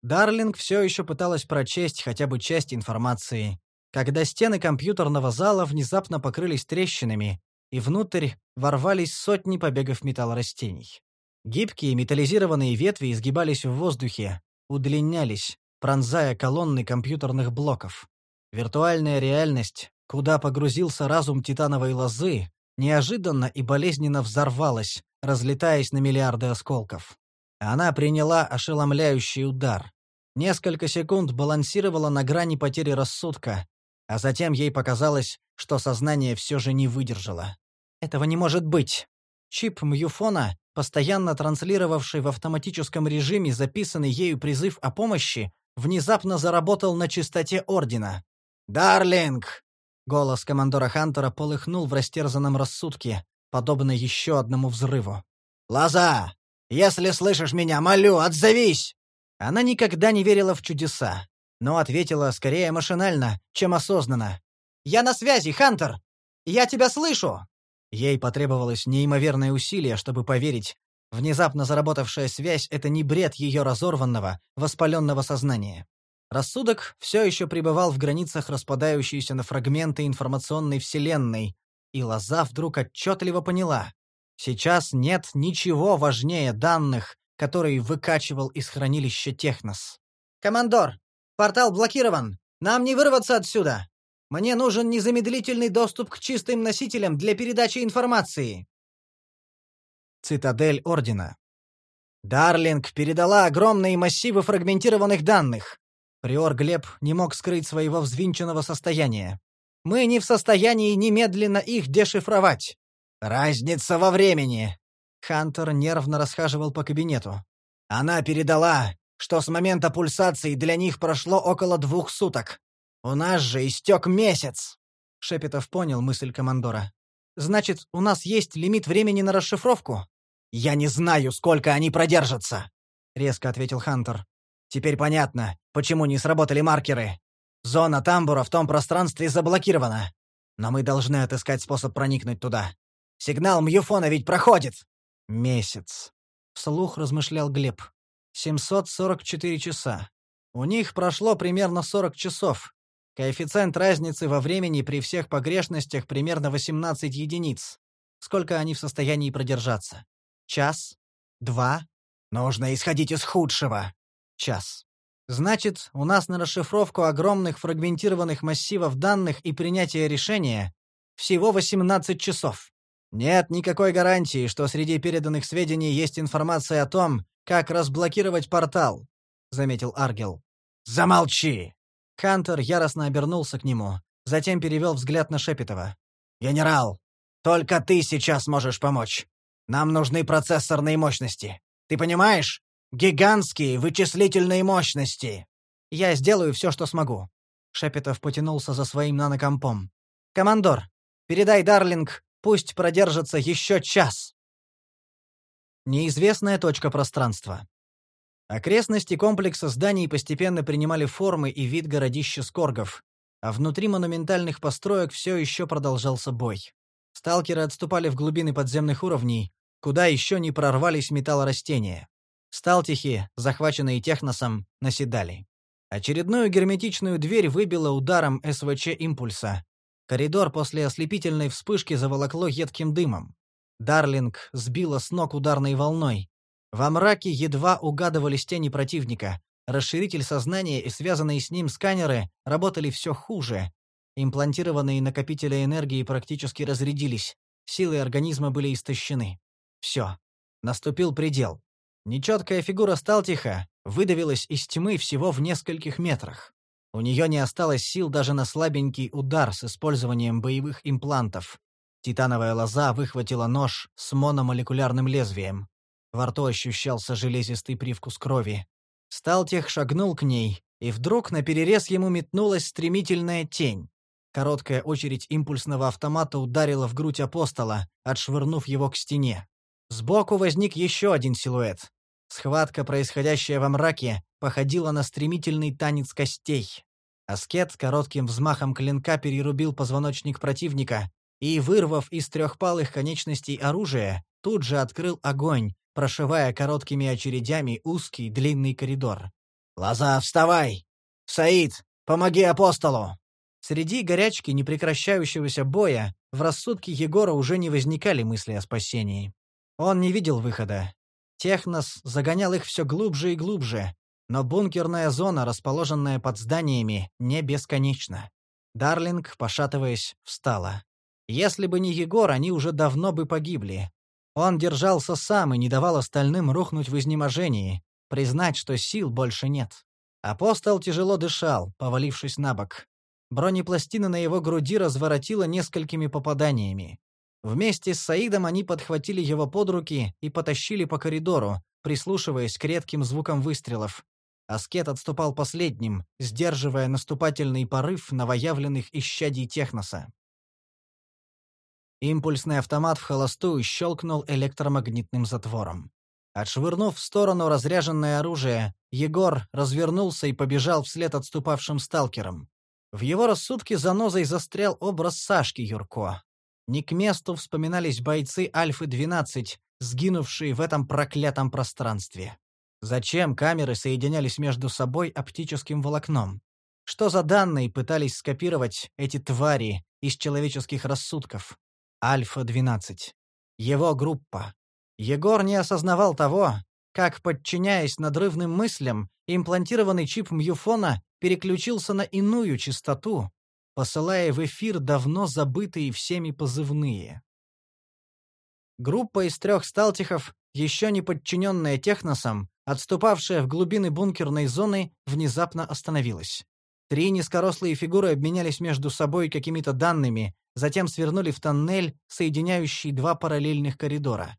Дарлинг все еще пыталась прочесть хотя бы часть информации, когда стены компьютерного зала внезапно покрылись трещинами, и внутрь ворвались сотни побегов металлорастений. Гибкие металлизированные ветви изгибались в воздухе, удлинялись, пронзая колонны компьютерных блоков. Виртуальная реальность, куда погрузился разум титановой лозы, неожиданно и болезненно взорвалась, разлетаясь на миллиарды осколков. Она приняла ошеломляющий удар. Несколько секунд балансировала на грани потери рассудка, а затем ей показалось, что сознание все же не выдержало. Этого не может быть. Чип Мьюфона, постоянно транслировавший в автоматическом режиме записанный ею призыв о помощи, внезапно заработал на чистоте Ордена. «Дарлинг!» Голос командора Хантера полыхнул в растерзанном рассудке, подобно еще одному взрыву. «Лоза! Если слышишь меня, молю, отзовись!» Она никогда не верила в чудеса, но ответила скорее машинально, чем осознанно. «Я на связи, Хантер! Я тебя слышу!» Ей потребовалось неимоверное усилие, чтобы поверить. Внезапно заработавшая связь — это не бред ее разорванного, воспаленного сознания. Рассудок все еще пребывал в границах распадающейся на фрагменты информационной вселенной, и Лоза вдруг отчетливо поняла. Сейчас нет ничего важнее данных, который выкачивал из хранилища Технос. «Командор, портал блокирован! Нам не вырваться отсюда! Мне нужен незамедлительный доступ к чистым носителям для передачи информации!» Цитадель Ордена. Дарлинг передала огромные массивы фрагментированных данных. Приор Глеб не мог скрыть своего взвинченного состояния. Мы не в состоянии немедленно их дешифровать. Разница во времени. Хантер нервно расхаживал по кабинету. Она передала, что с момента пульсации для них прошло около двух суток. У нас же истек месяц. Шепетов понял мысль командора. Значит, у нас есть лимит времени на расшифровку? Я не знаю, сколько они продержатся, резко ответил Хантер. Теперь понятно, почему не сработали маркеры. Зона тамбура в том пространстве заблокирована. Но мы должны отыскать способ проникнуть туда. Сигнал Мьюфона ведь проходит. Месяц. Вслух размышлял Глеб. 744 часа. У них прошло примерно 40 часов. Коэффициент разницы во времени при всех погрешностях примерно 18 единиц. Сколько они в состоянии продержаться? Час? Два? Нужно исходить из худшего. Час. Значит, у нас на расшифровку огромных фрагментированных массивов данных и принятие решения всего 18 часов. Нет никакой гарантии, что среди переданных сведений есть информация о том, как разблокировать портал, заметил Аргел. Замолчи. Хантер яростно обернулся к нему, затем перевел взгляд на Шепетова. Генерал, только ты сейчас можешь помочь. Нам нужны процессорные мощности. Ты понимаешь? Гигантские вычислительные мощности. Я сделаю все, что смогу. Шепетов потянулся за своим нанокомпом. Командор, передай Дарлинг, Пусть продержится еще час. Неизвестная точка пространства. Окрестности комплекса зданий постепенно принимали формы и вид городища Скоргов, а внутри монументальных построек все еще продолжался бой. Сталкеры отступали в глубины подземных уровней, куда еще не прорвались металлорастения. Сталтихи, захваченные техносом, наседали. Очередную герметичную дверь выбило ударом СВЧ импульса, Коридор после ослепительной вспышки заволокло едким дымом. Дарлинг сбила с ног ударной волной. Во мраке едва угадывались тени противника. Расширитель сознания и связанные с ним сканеры работали все хуже. Имплантированные накопители энергии практически разрядились. Силы организма были истощены. Все. Наступил предел. Нечеткая фигура Сталтиха выдавилась из тьмы всего в нескольких метрах. У нее не осталось сил даже на слабенький удар с использованием боевых имплантов. Титановая лоза выхватила нож с мономолекулярным лезвием. Во рту ощущался железистый привкус крови. Сталтех шагнул к ней, и вдруг на перерез ему метнулась стремительная тень. Короткая очередь импульсного автомата ударила в грудь апостола, отшвырнув его к стене. Сбоку возник еще один силуэт. Схватка, происходящая во мраке, походила на стремительный танец костей. Аскет коротким взмахом клинка перерубил позвоночник противника и, вырвав из трехпалых конечностей оружие, тут же открыл огонь, прошивая короткими очередями узкий длинный коридор. «Лоза, вставай! Саид, помоги апостолу!» Среди горячки непрекращающегося боя в рассудке Егора уже не возникали мысли о спасении. Он не видел выхода. Технос загонял их все глубже и глубже, но бункерная зона, расположенная под зданиями, не бесконечна. Дарлинг, пошатываясь, встала. Если бы не Егор, они уже давно бы погибли. Он держался сам и не давал остальным рухнуть в изнеможении, признать, что сил больше нет. Апостол тяжело дышал, повалившись на бок. Бронепластина на его груди разворотила несколькими попаданиями. Вместе с Саидом они подхватили его под руки и потащили по коридору, прислушиваясь к редким звукам выстрелов. Аскет отступал последним, сдерживая наступательный порыв новоявленных исчадий Техноса. Импульсный автомат в холостую щелкнул электромагнитным затвором. Отшвырнув в сторону разряженное оружие, Егор развернулся и побежал вслед отступавшим сталкерам. В его рассудке занозой застрял образ Сашки Юрко. Не к месту вспоминались бойцы Альфы-12, сгинувшие в этом проклятом пространстве. Зачем камеры соединялись между собой оптическим волокном? Что за данные пытались скопировать эти твари из человеческих рассудков? Альфа-12. Его группа. Егор не осознавал того, как, подчиняясь надрывным мыслям, имплантированный чип Мьюфона переключился на иную частоту, посылая в эфир давно забытые всеми позывные. Группа из трех сталтихов, еще не подчиненная техносам, отступавшая в глубины бункерной зоны, внезапно остановилась. Три низкорослые фигуры обменялись между собой какими-то данными, затем свернули в тоннель, соединяющий два параллельных коридора.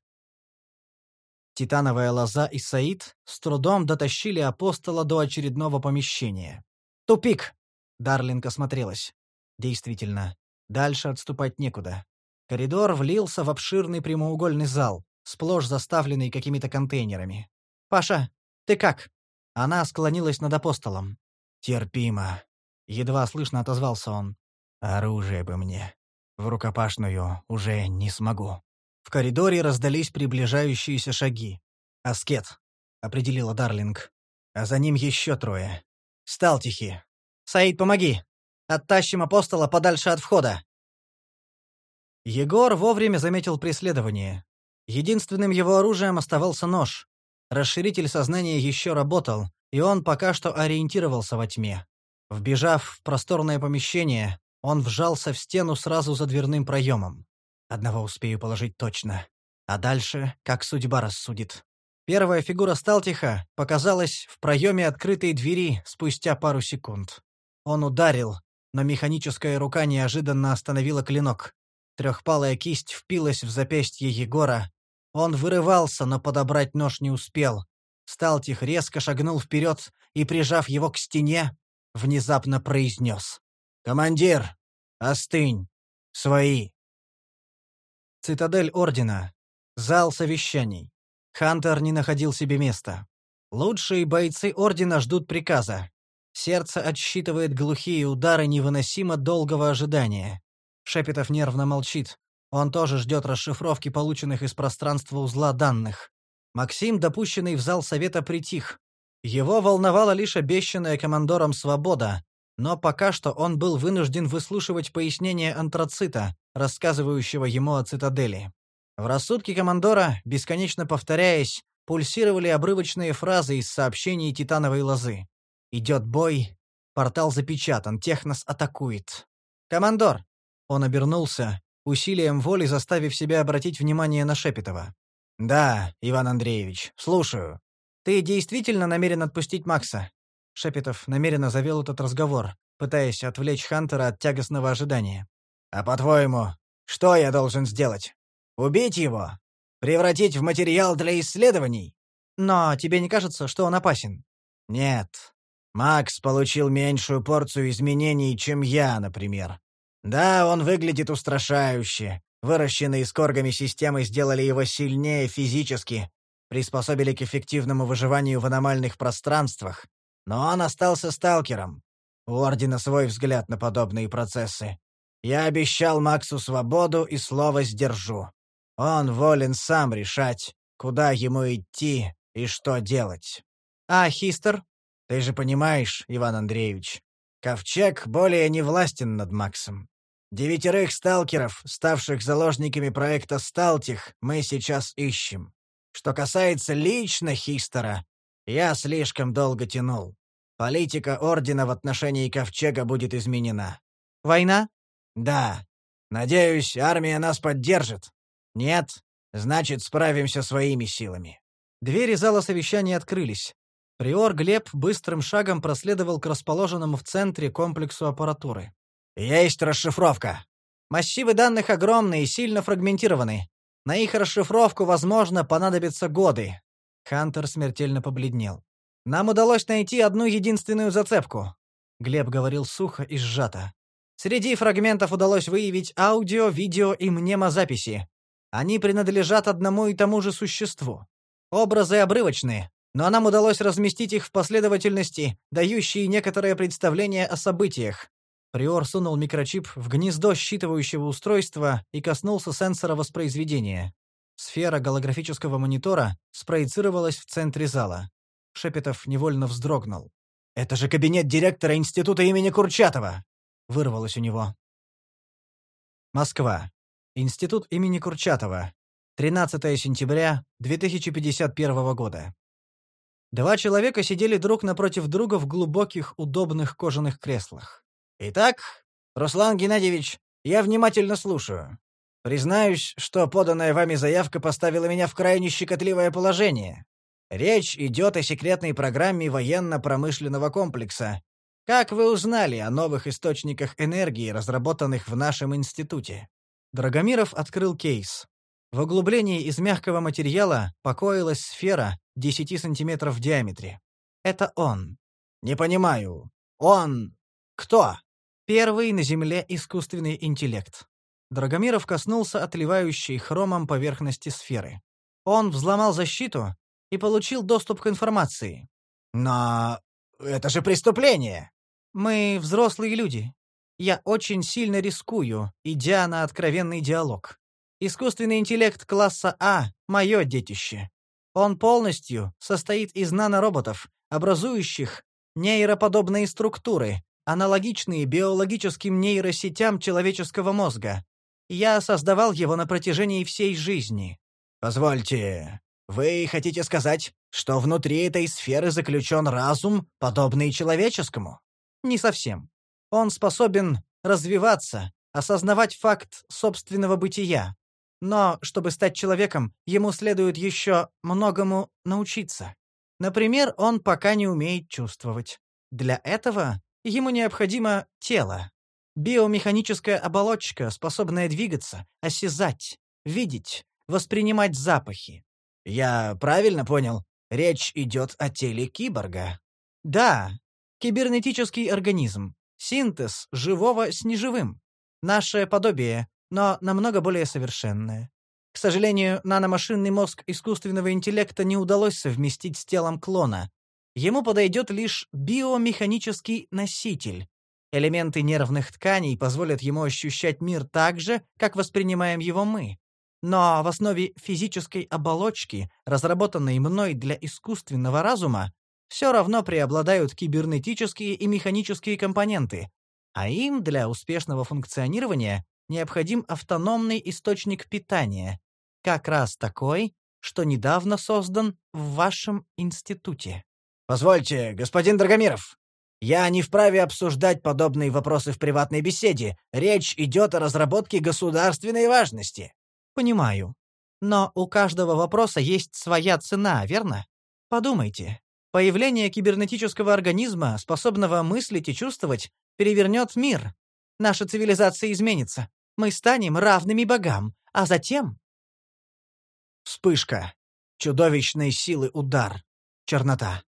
Титановая лоза и Саид с трудом дотащили апостола до очередного помещения. «Тупик!» — Дарлинг осмотрелась. Действительно, дальше отступать некуда. Коридор влился в обширный прямоугольный зал, сплошь заставленный какими-то контейнерами. «Паша, ты как?» Она склонилась над апостолом. «Терпимо», — едва слышно отозвался он. «Оружие бы мне. В рукопашную уже не смогу». В коридоре раздались приближающиеся шаги. «Аскет», — определила Дарлинг. «А за ним еще трое. Стал тихи. Саид, помоги!» Оттащим апостола подальше от входа!» Егор вовремя заметил преследование. Единственным его оружием оставался нож. Расширитель сознания еще работал, и он пока что ориентировался во тьме. Вбежав в просторное помещение, он вжался в стену сразу за дверным проемом. Одного успею положить точно. А дальше, как судьба рассудит. Первая фигура Сталтиха показалась в проеме открытой двери спустя пару секунд. Он ударил, но механическая рука неожиданно остановила клинок. Трехпалая кисть впилась в запястье Егора. Он вырывался, но подобрать нож не успел. Сталтих резко шагнул вперед и, прижав его к стене, внезапно произнес. «Командир, остынь! Свои!» Цитадель Ордена. Зал совещаний. Хантер не находил себе места. Лучшие бойцы Ордена ждут приказа. Сердце отсчитывает глухие удары невыносимо долгого ожидания. Шепетов нервно молчит. Он тоже ждет расшифровки полученных из пространства узла данных. Максим, допущенный в зал совета, притих. Его волновала лишь обещанная командором свобода, но пока что он был вынужден выслушивать пояснения антрацита, рассказывающего ему о цитадели. В рассудке командора, бесконечно повторяясь, пульсировали обрывочные фразы из сообщений титановой лозы. Идет бой. Портал запечатан. Технос атакует. «Командор!» Он обернулся, усилием воли заставив себя обратить внимание на Шепетова. «Да, Иван Андреевич, слушаю. Ты действительно намерен отпустить Макса?» Шепетов намеренно завел этот разговор, пытаясь отвлечь Хантера от тягостного ожидания. «А по-твоему, что я должен сделать? Убить его? Превратить в материал для исследований?» «Но тебе не кажется, что он опасен?» Нет. Макс получил меньшую порцию изменений, чем я, например. Да, он выглядит устрашающе. Выращенные с коргами системы сделали его сильнее физически, приспособили к эффективному выживанию в аномальных пространствах. Но он остался сталкером. У Ордена свой взгляд на подобные процессы. Я обещал Максу свободу и слово сдержу. Он волен сам решать, куда ему идти и что делать. А Хистер? Ты же понимаешь, Иван Андреевич, Ковчег более не властен над Максом. Девятерых сталкеров, ставших заложниками проекта «Сталтих», мы сейчас ищем. Что касается лично Хистера, я слишком долго тянул. Политика Ордена в отношении Ковчега будет изменена. Война? Да. Надеюсь, армия нас поддержит. Нет? Значит, справимся своими силами. Двери зала совещания открылись. Приор Глеб быстрым шагом проследовал к расположенному в центре комплексу аппаратуры. «Есть расшифровка». Массивы данных огромные и сильно фрагментированы. На их расшифровку, возможно, понадобятся годы. Хантер смертельно побледнел. Нам удалось найти одну единственную зацепку. Глеб говорил сухо и сжато. Среди фрагментов удалось выявить аудио, видео и мнемозаписи. Они принадлежат одному и тому же существу. Образы обрывочные, но нам удалось разместить их в последовательности, дающие некоторое представление о событиях. Приор сунул микрочип в гнездо считывающего устройства и коснулся сенсора воспроизведения. Сфера голографического монитора спроецировалась в центре зала. Шепетов невольно вздрогнул. «Это же кабинет директора института имени Курчатова!» — вырвалось у него. Москва. Институт имени Курчатова. 13 сентября 2051 года. Два человека сидели друг напротив друга в глубоких, удобных кожаных креслах. «Итак, Руслан Геннадьевич, я внимательно слушаю. Признаюсь, что поданная вами заявка поставила меня в крайне щекотливое положение. Речь идет о секретной программе военно-промышленного комплекса. Как вы узнали о новых источниках энергии, разработанных в нашем институте?» Драгомиров открыл кейс. В углублении из мягкого материала покоилась сфера 10 сантиметров в диаметре. Это он. «Не понимаю. Он... кто?» Первый на Земле искусственный интеллект. Драгомиров коснулся отливающей хромом поверхности сферы. Он взломал защиту и получил доступ к информации. «Но это же преступление!» «Мы взрослые люди. Я очень сильно рискую, идя на откровенный диалог. Искусственный интеллект класса А — мое детище. Он полностью состоит из нанороботов, образующих нейроподобные структуры, аналогичные биологическим нейросетям человеческого мозга. Я создавал его на протяжении всей жизни. Позвольте, вы хотите сказать, что внутри этой сферы заключен разум, подобный человеческому? Не совсем. Он способен развиваться, осознавать факт собственного бытия, но, чтобы стать человеком, ему следует еще многому научиться. Например, он пока не умеет чувствовать. Для этого ему необходимо тело. Биомеханическая оболочка, способная двигаться, осязать, видеть, воспринимать запахи. Я правильно понял? Речь идет о теле киборга. Да, кибернетический организм. Синтез живого с неживым. Наше подобие, но намного более совершенное. К сожалению, наномашинный мозг искусственного интеллекта не удалось совместить с телом клона. Ему подойдет лишь биомеханический носитель. Элементы нервных тканей позволят ему ощущать мир так же, как воспринимаем его мы. Но в основе физической оболочки, разработанной мной для искусственного разума, все равно преобладают кибернетические и механические компоненты, а им для успешного функционирования необходим автономный источник питания, как раз такой, что недавно создан в вашем институте. Позвольте, господин Драгомиров, я не вправе обсуждать подобные вопросы в приватной беседе. Речь идет о разработке государственной важности. Понимаю. Но у каждого вопроса есть своя цена, верно? Подумайте. Появление кибернетического организма, способного мыслить и чувствовать, перевернет мир. Наша цивилизация изменится мы станем равными богам, а затем...» Вспышка. Чудовищной силы удар. Чернота.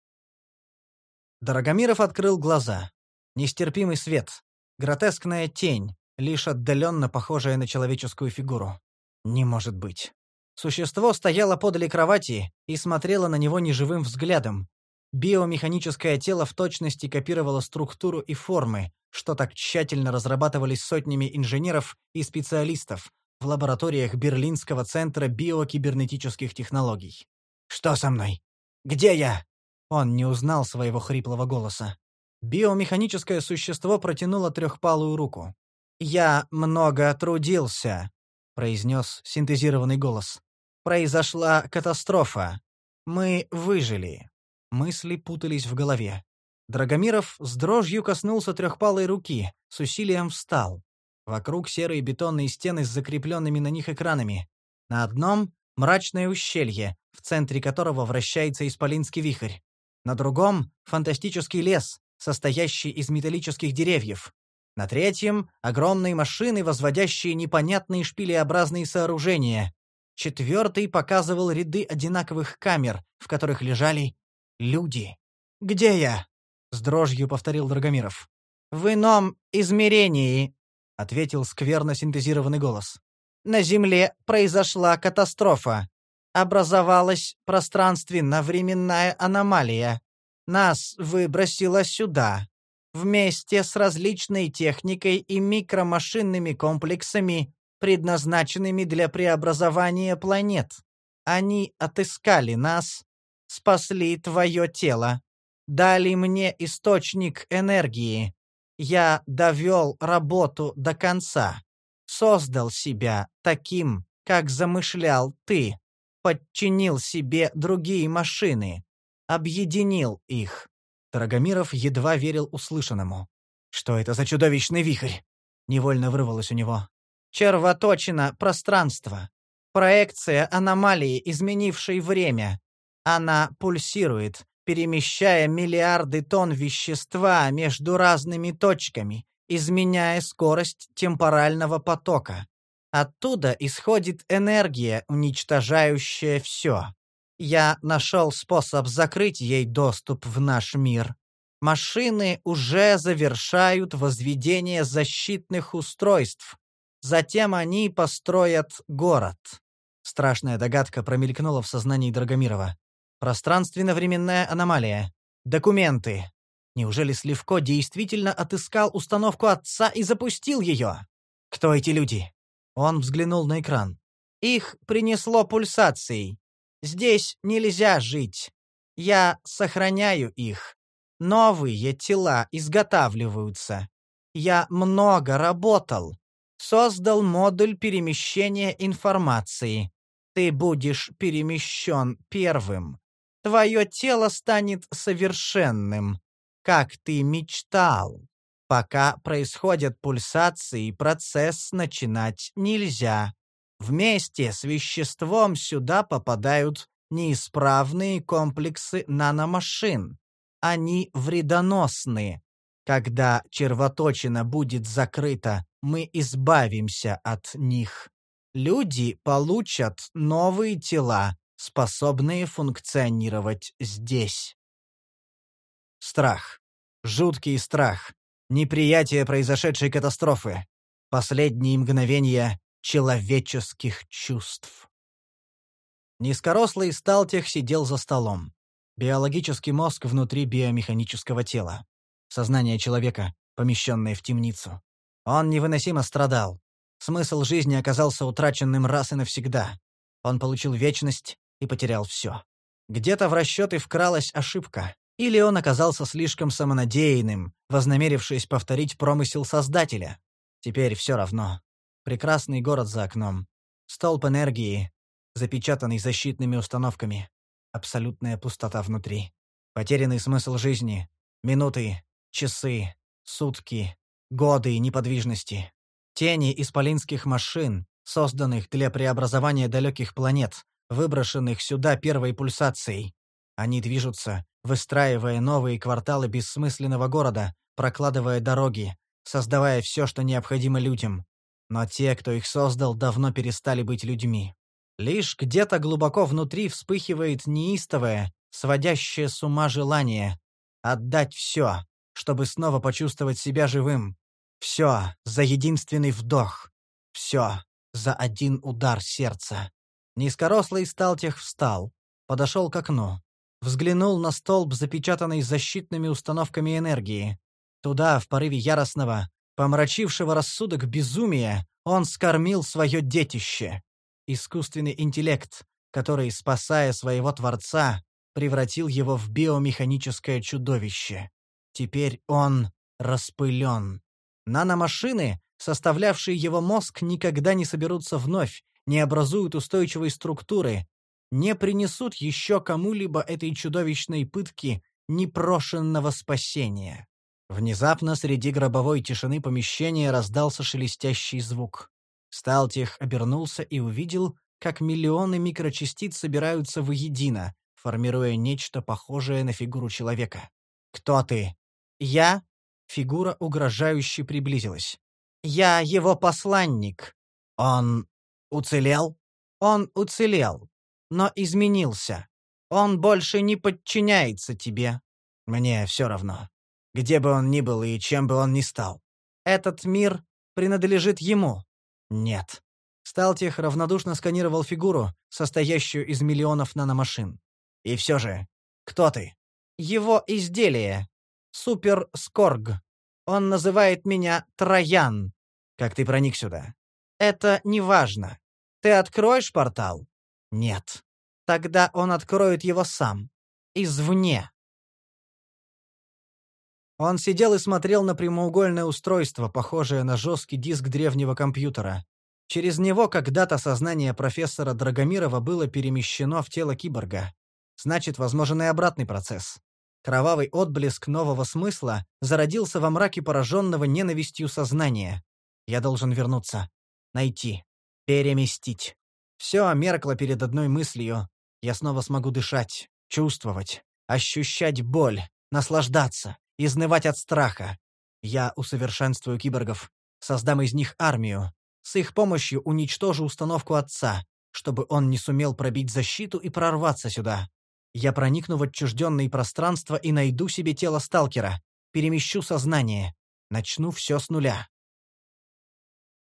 Дорогомиров открыл глаза. Нестерпимый свет. Гротескная тень, лишь отдаленно похожая на человеческую фигуру. Не может быть. Существо стояло подле кровати и смотрело на него неживым взглядом. Биомеханическое тело в точности копировало структуру и формы, что так тщательно разрабатывались сотнями инженеров и специалистов в лабораториях Берлинского центра биокибернетических технологий. «Что со мной? Где я?» Он не узнал своего хриплого голоса. Биомеханическое существо протянуло трехпалую руку. «Я много трудился», — произнес синтезированный голос. «Произошла катастрофа. Мы выжили». Мысли путались в голове. Драгомиров с дрожью коснулся трехпалой руки, с усилием встал. Вокруг серые бетонные стены с закрепленными на них экранами. На одном — мрачное ущелье, в центре которого вращается исполинский вихрь. На другом — фантастический лес, состоящий из металлических деревьев. На третьем — огромные машины, возводящие непонятные шпилеобразные сооружения. Четвертый показывал ряды одинаковых камер, в которых лежали люди. «Где я?» — с дрожью повторил Драгомиров. «В ином измерении», — ответил скверно синтезированный голос. «На Земле произошла катастрофа. Образовалась пространственно-временная аномалия. Нас выбросило сюда. Вместе с различной техникой и микромашинными комплексами, предназначенными для преобразования планет. Они отыскали нас, спасли твое тело, дали мне источник энергии. Я довел работу до конца, создал себя таким, как замышлял ты, подчинил себе другие машины, объединил их. Драгомиров едва верил услышанному. Что это за чудовищный вихрь? Невольно вырвалось у него. Червоточина пространства. Проекция аномалии, изменившей время. Она пульсирует, перемещая миллиарды тонн вещества между разными точками, изменяя скорость темпорального потока. Оттуда исходит энергия, уничтожающая все. Я нашел способ закрыть ей доступ в наш мир. Машины уже завершают возведение защитных устройств. Затем они построят город. Страшная догадка промелькнула в сознании Драгомирова. Пространственно-временная аномалия. Документы. Неужели Сливко действительно отыскал установку отца и запустил ее? Кто эти люди? Он взглянул на экран. Их принесло пульсацией. Здесь нельзя жить. Я сохраняю их. Новые тела изготавливаются. Я много работал. Создал модуль перемещения информации. Ты будешь перемещен первым твое тело станет совершенным, как ты мечтал. Пока происходят пульсации, процесс начинать нельзя. Вместе с веществом сюда попадают неисправные комплексы наномашин. Они вредоносны. Когда червоточина будет закрыта, мы избавимся от них. Люди получат новые тела, способные функционировать здесь. Страх. Жуткий страх. Неприятие произошедшей катастрофы. Последние мгновения человеческих чувств. Низкорослый Сталтех сидел за столом. Биологический мозг внутри биомеханического тела. Сознание человека, помещенное в темницу. Он невыносимо страдал. Смысл жизни оказался утраченным раз и навсегда. Он получил вечность, и потерял все. Где-то в расчеты вкралась ошибка. Или он оказался слишком самонадеянным, вознамерившись повторить промысел Создателя. Теперь все равно. Прекрасный город за окном. Столб энергии, запечатанный защитными установками. Абсолютная пустота внутри. Потерянный смысл жизни. Минуты, часы, сутки, годы неподвижности. Тени исполинских машин, созданных для преобразования далеких планет, выброшенных сюда первой пульсацией. Они движутся, выстраивая новые кварталы бессмысленного города, прокладывая дороги, создавая все, что необходимо людям. Но те, кто их создал, давно перестали быть людьми. Лишь где-то глубоко внутри вспыхивает неистовое, сводящее с ума желание Отдать все, чтобы снова почувствовать себя живым. Все за единственный вдох. Все за один удар сердца. Низкорослый Сталтех встал, подошел к окну, взглянул на столб, запечатанный защитными установками энергии. Туда, в порыве яростного, помрачившего рассудок безумия, он скормил свое детище. Искусственный интеллект, который, спасая своего Творца, превратил его в биомеханическое чудовище. Теперь он распылен. Наномашины, составлявшие его мозг, никогда не соберутся вновь, не образуют устойчивой структуры, не принесут еще кому-либо этой чудовищной пытки непрошенного спасения. Внезапно среди гробовой тишины помещения раздался шелестящий звук. Сталтих обернулся и увидел, как миллионы микрочастиц собираются воедино, формируя нечто похожее на фигуру человека. «Кто ты?» «Я?» Фигура угрожающе приблизилась. «Я его посланник». «Он уцелел?» «Он уцелел, но изменился. Он больше не подчиняется тебе». «Мне все равно. Где бы он ни был и чем бы он ни стал. Этот мир принадлежит ему». «Нет». Сталтих равнодушно сканировал фигуру, состоящую из миллионов наномашин. «И все же, кто ты?» «Его изделие. Супер Скорг. Он называет меня Троян. Как ты проник сюда? Это не важно. Ты откроешь портал? Нет. Тогда он откроет его сам. Извне. Он сидел и смотрел на прямоугольное устройство, похожее на жесткий диск древнего компьютера. Через него когда-то сознание профессора Драгомирова было перемещено в тело киборга. Значит, возможен и обратный процесс. Кровавый отблеск нового смысла зародился во мраке пораженного ненавистью сознания. Я должен вернуться. Найти. Переместить. Все меркло перед одной мыслью. Я снова смогу дышать, чувствовать, ощущать боль, наслаждаться, изнывать от страха. Я усовершенствую киборгов, создам из них армию. С их помощью уничтожу установку отца, чтобы он не сумел пробить защиту и прорваться сюда. Я проникну в отчужденные пространства и найду себе тело сталкера, перемещу сознание, начну все с нуля.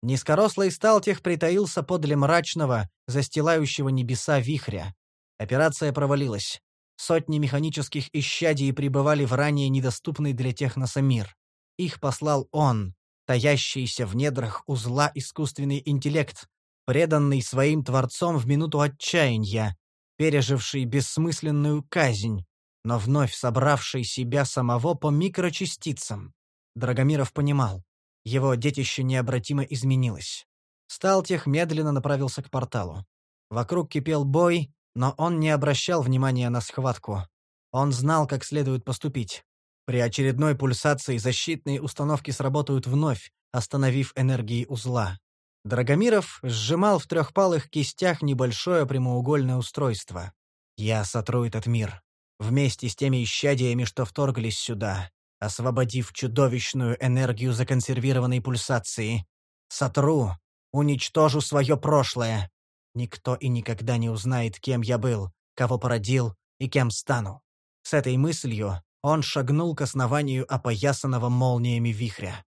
Низкорослый сталтех притаился подле мрачного, застилающего небеса вихря. Операция провалилась. Сотни механических исчадий пребывали в ранее недоступный для техноса мир. Их послал он, таящийся в недрах узла искусственный интеллект, преданный своим творцом в минуту отчаяния, переживший бессмысленную казнь, но вновь собравший себя самого по микрочастицам. Драгомиров понимал, его детище необратимо изменилось. Сталтех медленно направился к порталу. Вокруг кипел бой, но он не обращал внимания на схватку. Он знал, как следует поступить. При очередной пульсации защитные установки сработают вновь, остановив энергии узла. Драгомиров сжимал в трехпалых кистях небольшое прямоугольное устройство. «Я сотру этот мир. Вместе с теми исчадиями, что вторглись сюда, освободив чудовищную энергию законсервированной пульсации. Сотру, уничтожу свое прошлое. Никто и никогда не узнает, кем я был, кого породил и кем стану». С этой мыслью он шагнул к основанию опоясанного молниями вихря.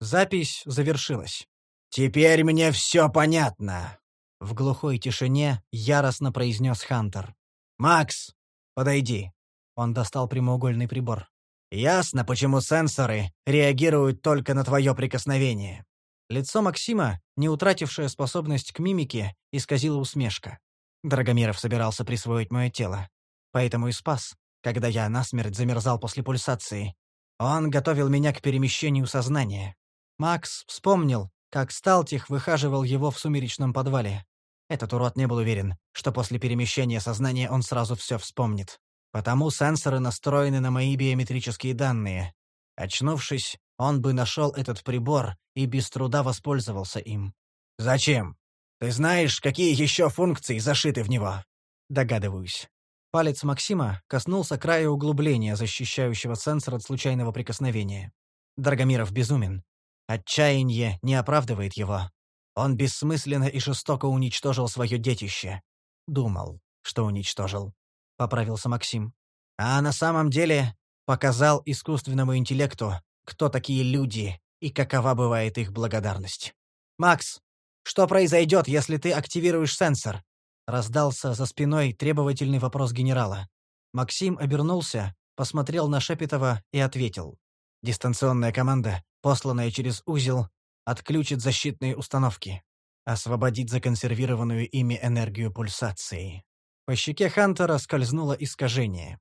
Запись завершилась. «Теперь мне все понятно!» В глухой тишине яростно произнес Хантер. «Макс, подойди!» Он достал прямоугольный прибор. «Ясно, почему сенсоры реагируют только на твое прикосновение». Лицо Максима, не утратившее способность к мимике, исказило усмешка. Драгомиров собирался присвоить мое тело. Поэтому и спас, когда я насмерть замерзал после пульсации. Он готовил меня к перемещению сознания. Макс вспомнил, как Сталтих выхаживал его в сумеречном подвале. Этот урод не был уверен, что после перемещения сознания он сразу все вспомнит. Потому сенсоры настроены на мои биометрические данные. Очнувшись, он бы нашел этот прибор и без труда воспользовался им. «Зачем? Ты знаешь, какие еще функции зашиты в него?» «Догадываюсь». Палец Максима коснулся края углубления, защищающего сенсор от случайного прикосновения. Драгомиров безумен. Отчаяние не оправдывает его. Он бессмысленно и жестоко уничтожил свое детище. Думал, что уничтожил. Поправился Максим. А на самом деле показал искусственному интеллекту, кто такие люди и какова бывает их благодарность. «Макс, что произойдет, если ты активируешь сенсор?» Раздался за спиной требовательный вопрос генерала. Максим обернулся, посмотрел на Шепетова и ответил. «Дистанционная команда, посланная через узел, отключит защитные установки, освободит законсервированную ими энергию пульсации». По щеке Хантера скользнуло искажение.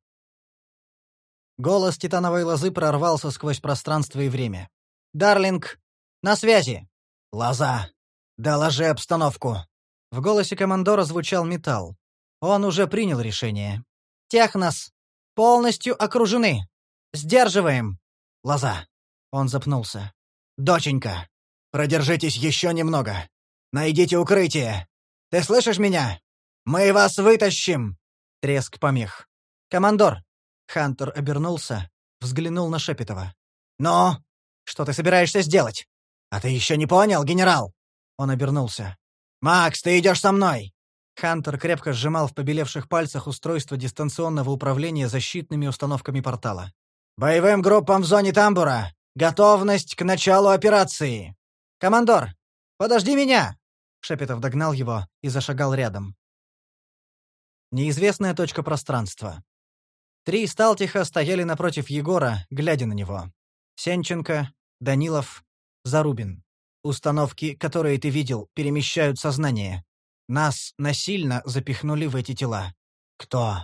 Голос титановой лозы прорвался сквозь пространство и время. «Дарлинг, на связи!» «Лоза, доложи обстановку!» В голосе командора звучал металл. Он уже принял решение. «Технос! Полностью окружены! Сдерживаем!» «Лоза!» Он запнулся. «Доченька, продержитесь еще немного. Найдите укрытие. Ты слышишь меня? Мы вас вытащим!» Треск помех. «Командор!» Хантер обернулся, взглянул на Шепетова. «Но? Что ты собираешься сделать?» «А ты еще не понял, генерал?» Он обернулся. «Макс, ты идешь со мной!» Хантер крепко сжимал в побелевших пальцах устройство дистанционного управления защитными установками портала. «Боевым группам в зоне тамбура! Готовность к началу операции!» «Командор, подожди меня!» Шепетов догнал его и зашагал рядом. Неизвестная точка пространства. Три Сталтиха стояли напротив Егора, глядя на него. Сенченко, Данилов, Зарубин. Установки, которые ты видел, перемещают сознание. Нас насильно запихнули в эти тела. Кто?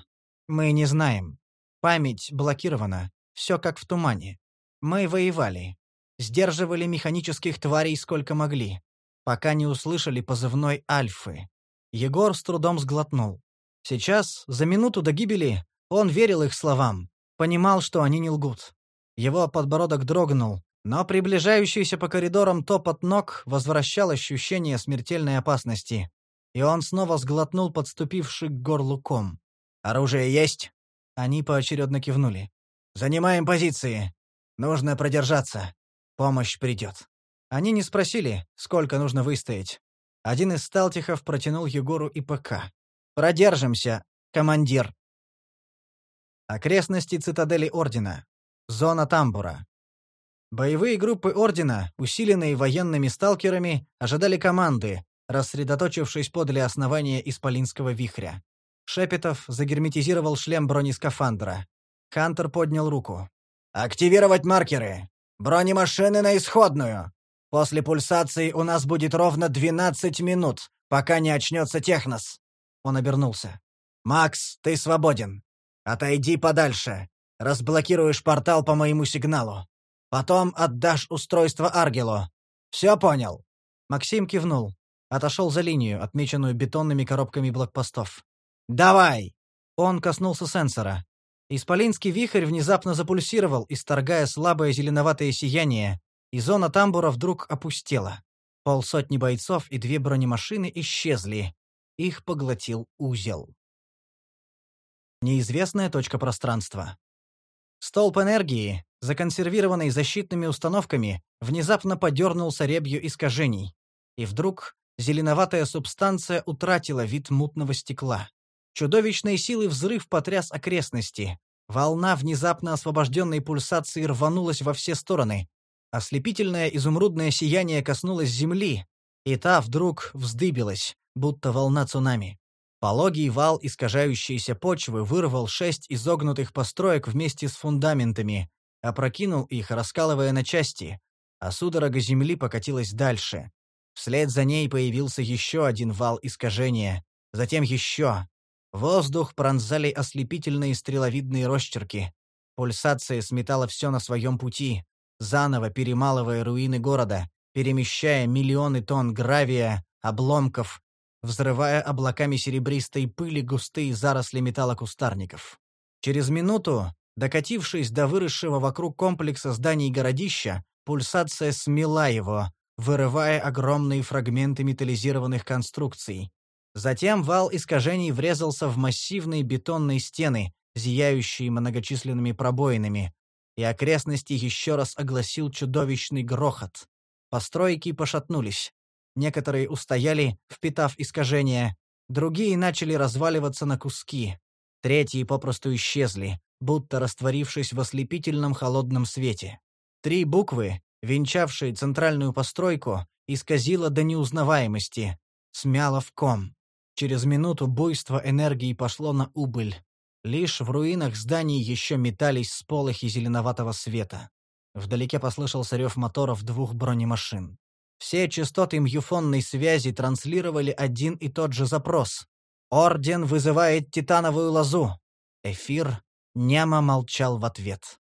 Мы не знаем. Память блокирована. Все как в тумане. Мы воевали. Сдерживали механических тварей сколько могли. Пока не услышали позывной Альфы. Егор с трудом сглотнул. Сейчас, за минуту до гибели, он верил их словам. Понимал, что они не лгут. Его подбородок дрогнул, но приближающийся по коридорам топот ног возвращал ощущение смертельной опасности, и он снова сглотнул подступивший к горлу ком. «Оружие есть?» Они поочередно кивнули. «Занимаем позиции. Нужно продержаться. Помощь придет». Они не спросили, сколько нужно выстоять. Один из сталтихов протянул Егору и ПК. «Продержимся, командир». Окрестности цитадели Ордена. Зона тамбура. Боевые группы Ордена, усиленные военными сталкерами, ожидали команды, рассредоточившись подле основания Исполинского вихря. Шепетов загерметизировал шлем бронескафандра. Хантер поднял руку. «Активировать маркеры! Бронемашины на исходную! После пульсации у нас будет ровно 12 минут, пока не очнется Технос!» Он обернулся. «Макс, ты свободен. Отойди подальше. Разблокируешь портал по моему сигналу. Потом отдашь устройство Аргелу. Все понял?» Максим кивнул. Отошел за линию, отмеченную бетонными коробками блокпостов. «Давай!» Он коснулся сенсора. Исполинский вихрь внезапно запульсировал, исторгая слабое зеленоватое сияние, и зона тамбура вдруг опустела. Полсотни бойцов и две бронемашины исчезли. Их поглотил узел. Неизвестная точка пространства. Столб энергии, законсервированный защитными установками, внезапно подернулся ребью искажений. И вдруг зеленоватая субстанция утратила вид мутного стекла. Чудовищной силы взрыв потряс окрестности. Волна внезапно освобожденной пульсации рванулась во все стороны. Ослепительное изумрудное сияние коснулось земли, и та вдруг вздыбилась, будто волна цунами. Пологий вал искажающейся почвы вырвал шесть изогнутых построек вместе с фундаментами, опрокинул их, раскалывая на части, а судорога земли покатилась дальше. Вслед за ней появился еще один вал искажения, затем еще. Воздух пронзали ослепительные стреловидные росчерки. Пульсация сметала все на своем пути, заново перемалывая руины города, перемещая миллионы тонн гравия, обломков, взрывая облаками серебристой пыли густые заросли металлокустарников. Через минуту, докатившись до выросшего вокруг комплекса зданий городища, пульсация смела его, вырывая огромные фрагменты металлизированных конструкций. Затем вал искажений врезался в массивные бетонные стены, зияющие многочисленными пробоинами, и окрестности еще раз огласил чудовищный грохот. Постройки пошатнулись. Некоторые устояли, впитав искажения, другие начали разваливаться на куски. Третьи попросту исчезли, будто растворившись в ослепительном холодном свете. Три буквы, венчавшие центральную постройку, исказило до неузнаваемости, смяло в ком. Через минуту буйство энергии пошло на убыль. Лишь в руинах зданий еще метались сполохи зеленоватого света. Вдалеке послышался рев моторов двух бронемашин. Все частоты мюфонной связи транслировали один и тот же запрос. «Орден вызывает титановую лозу!» Эфир немо молчал в ответ.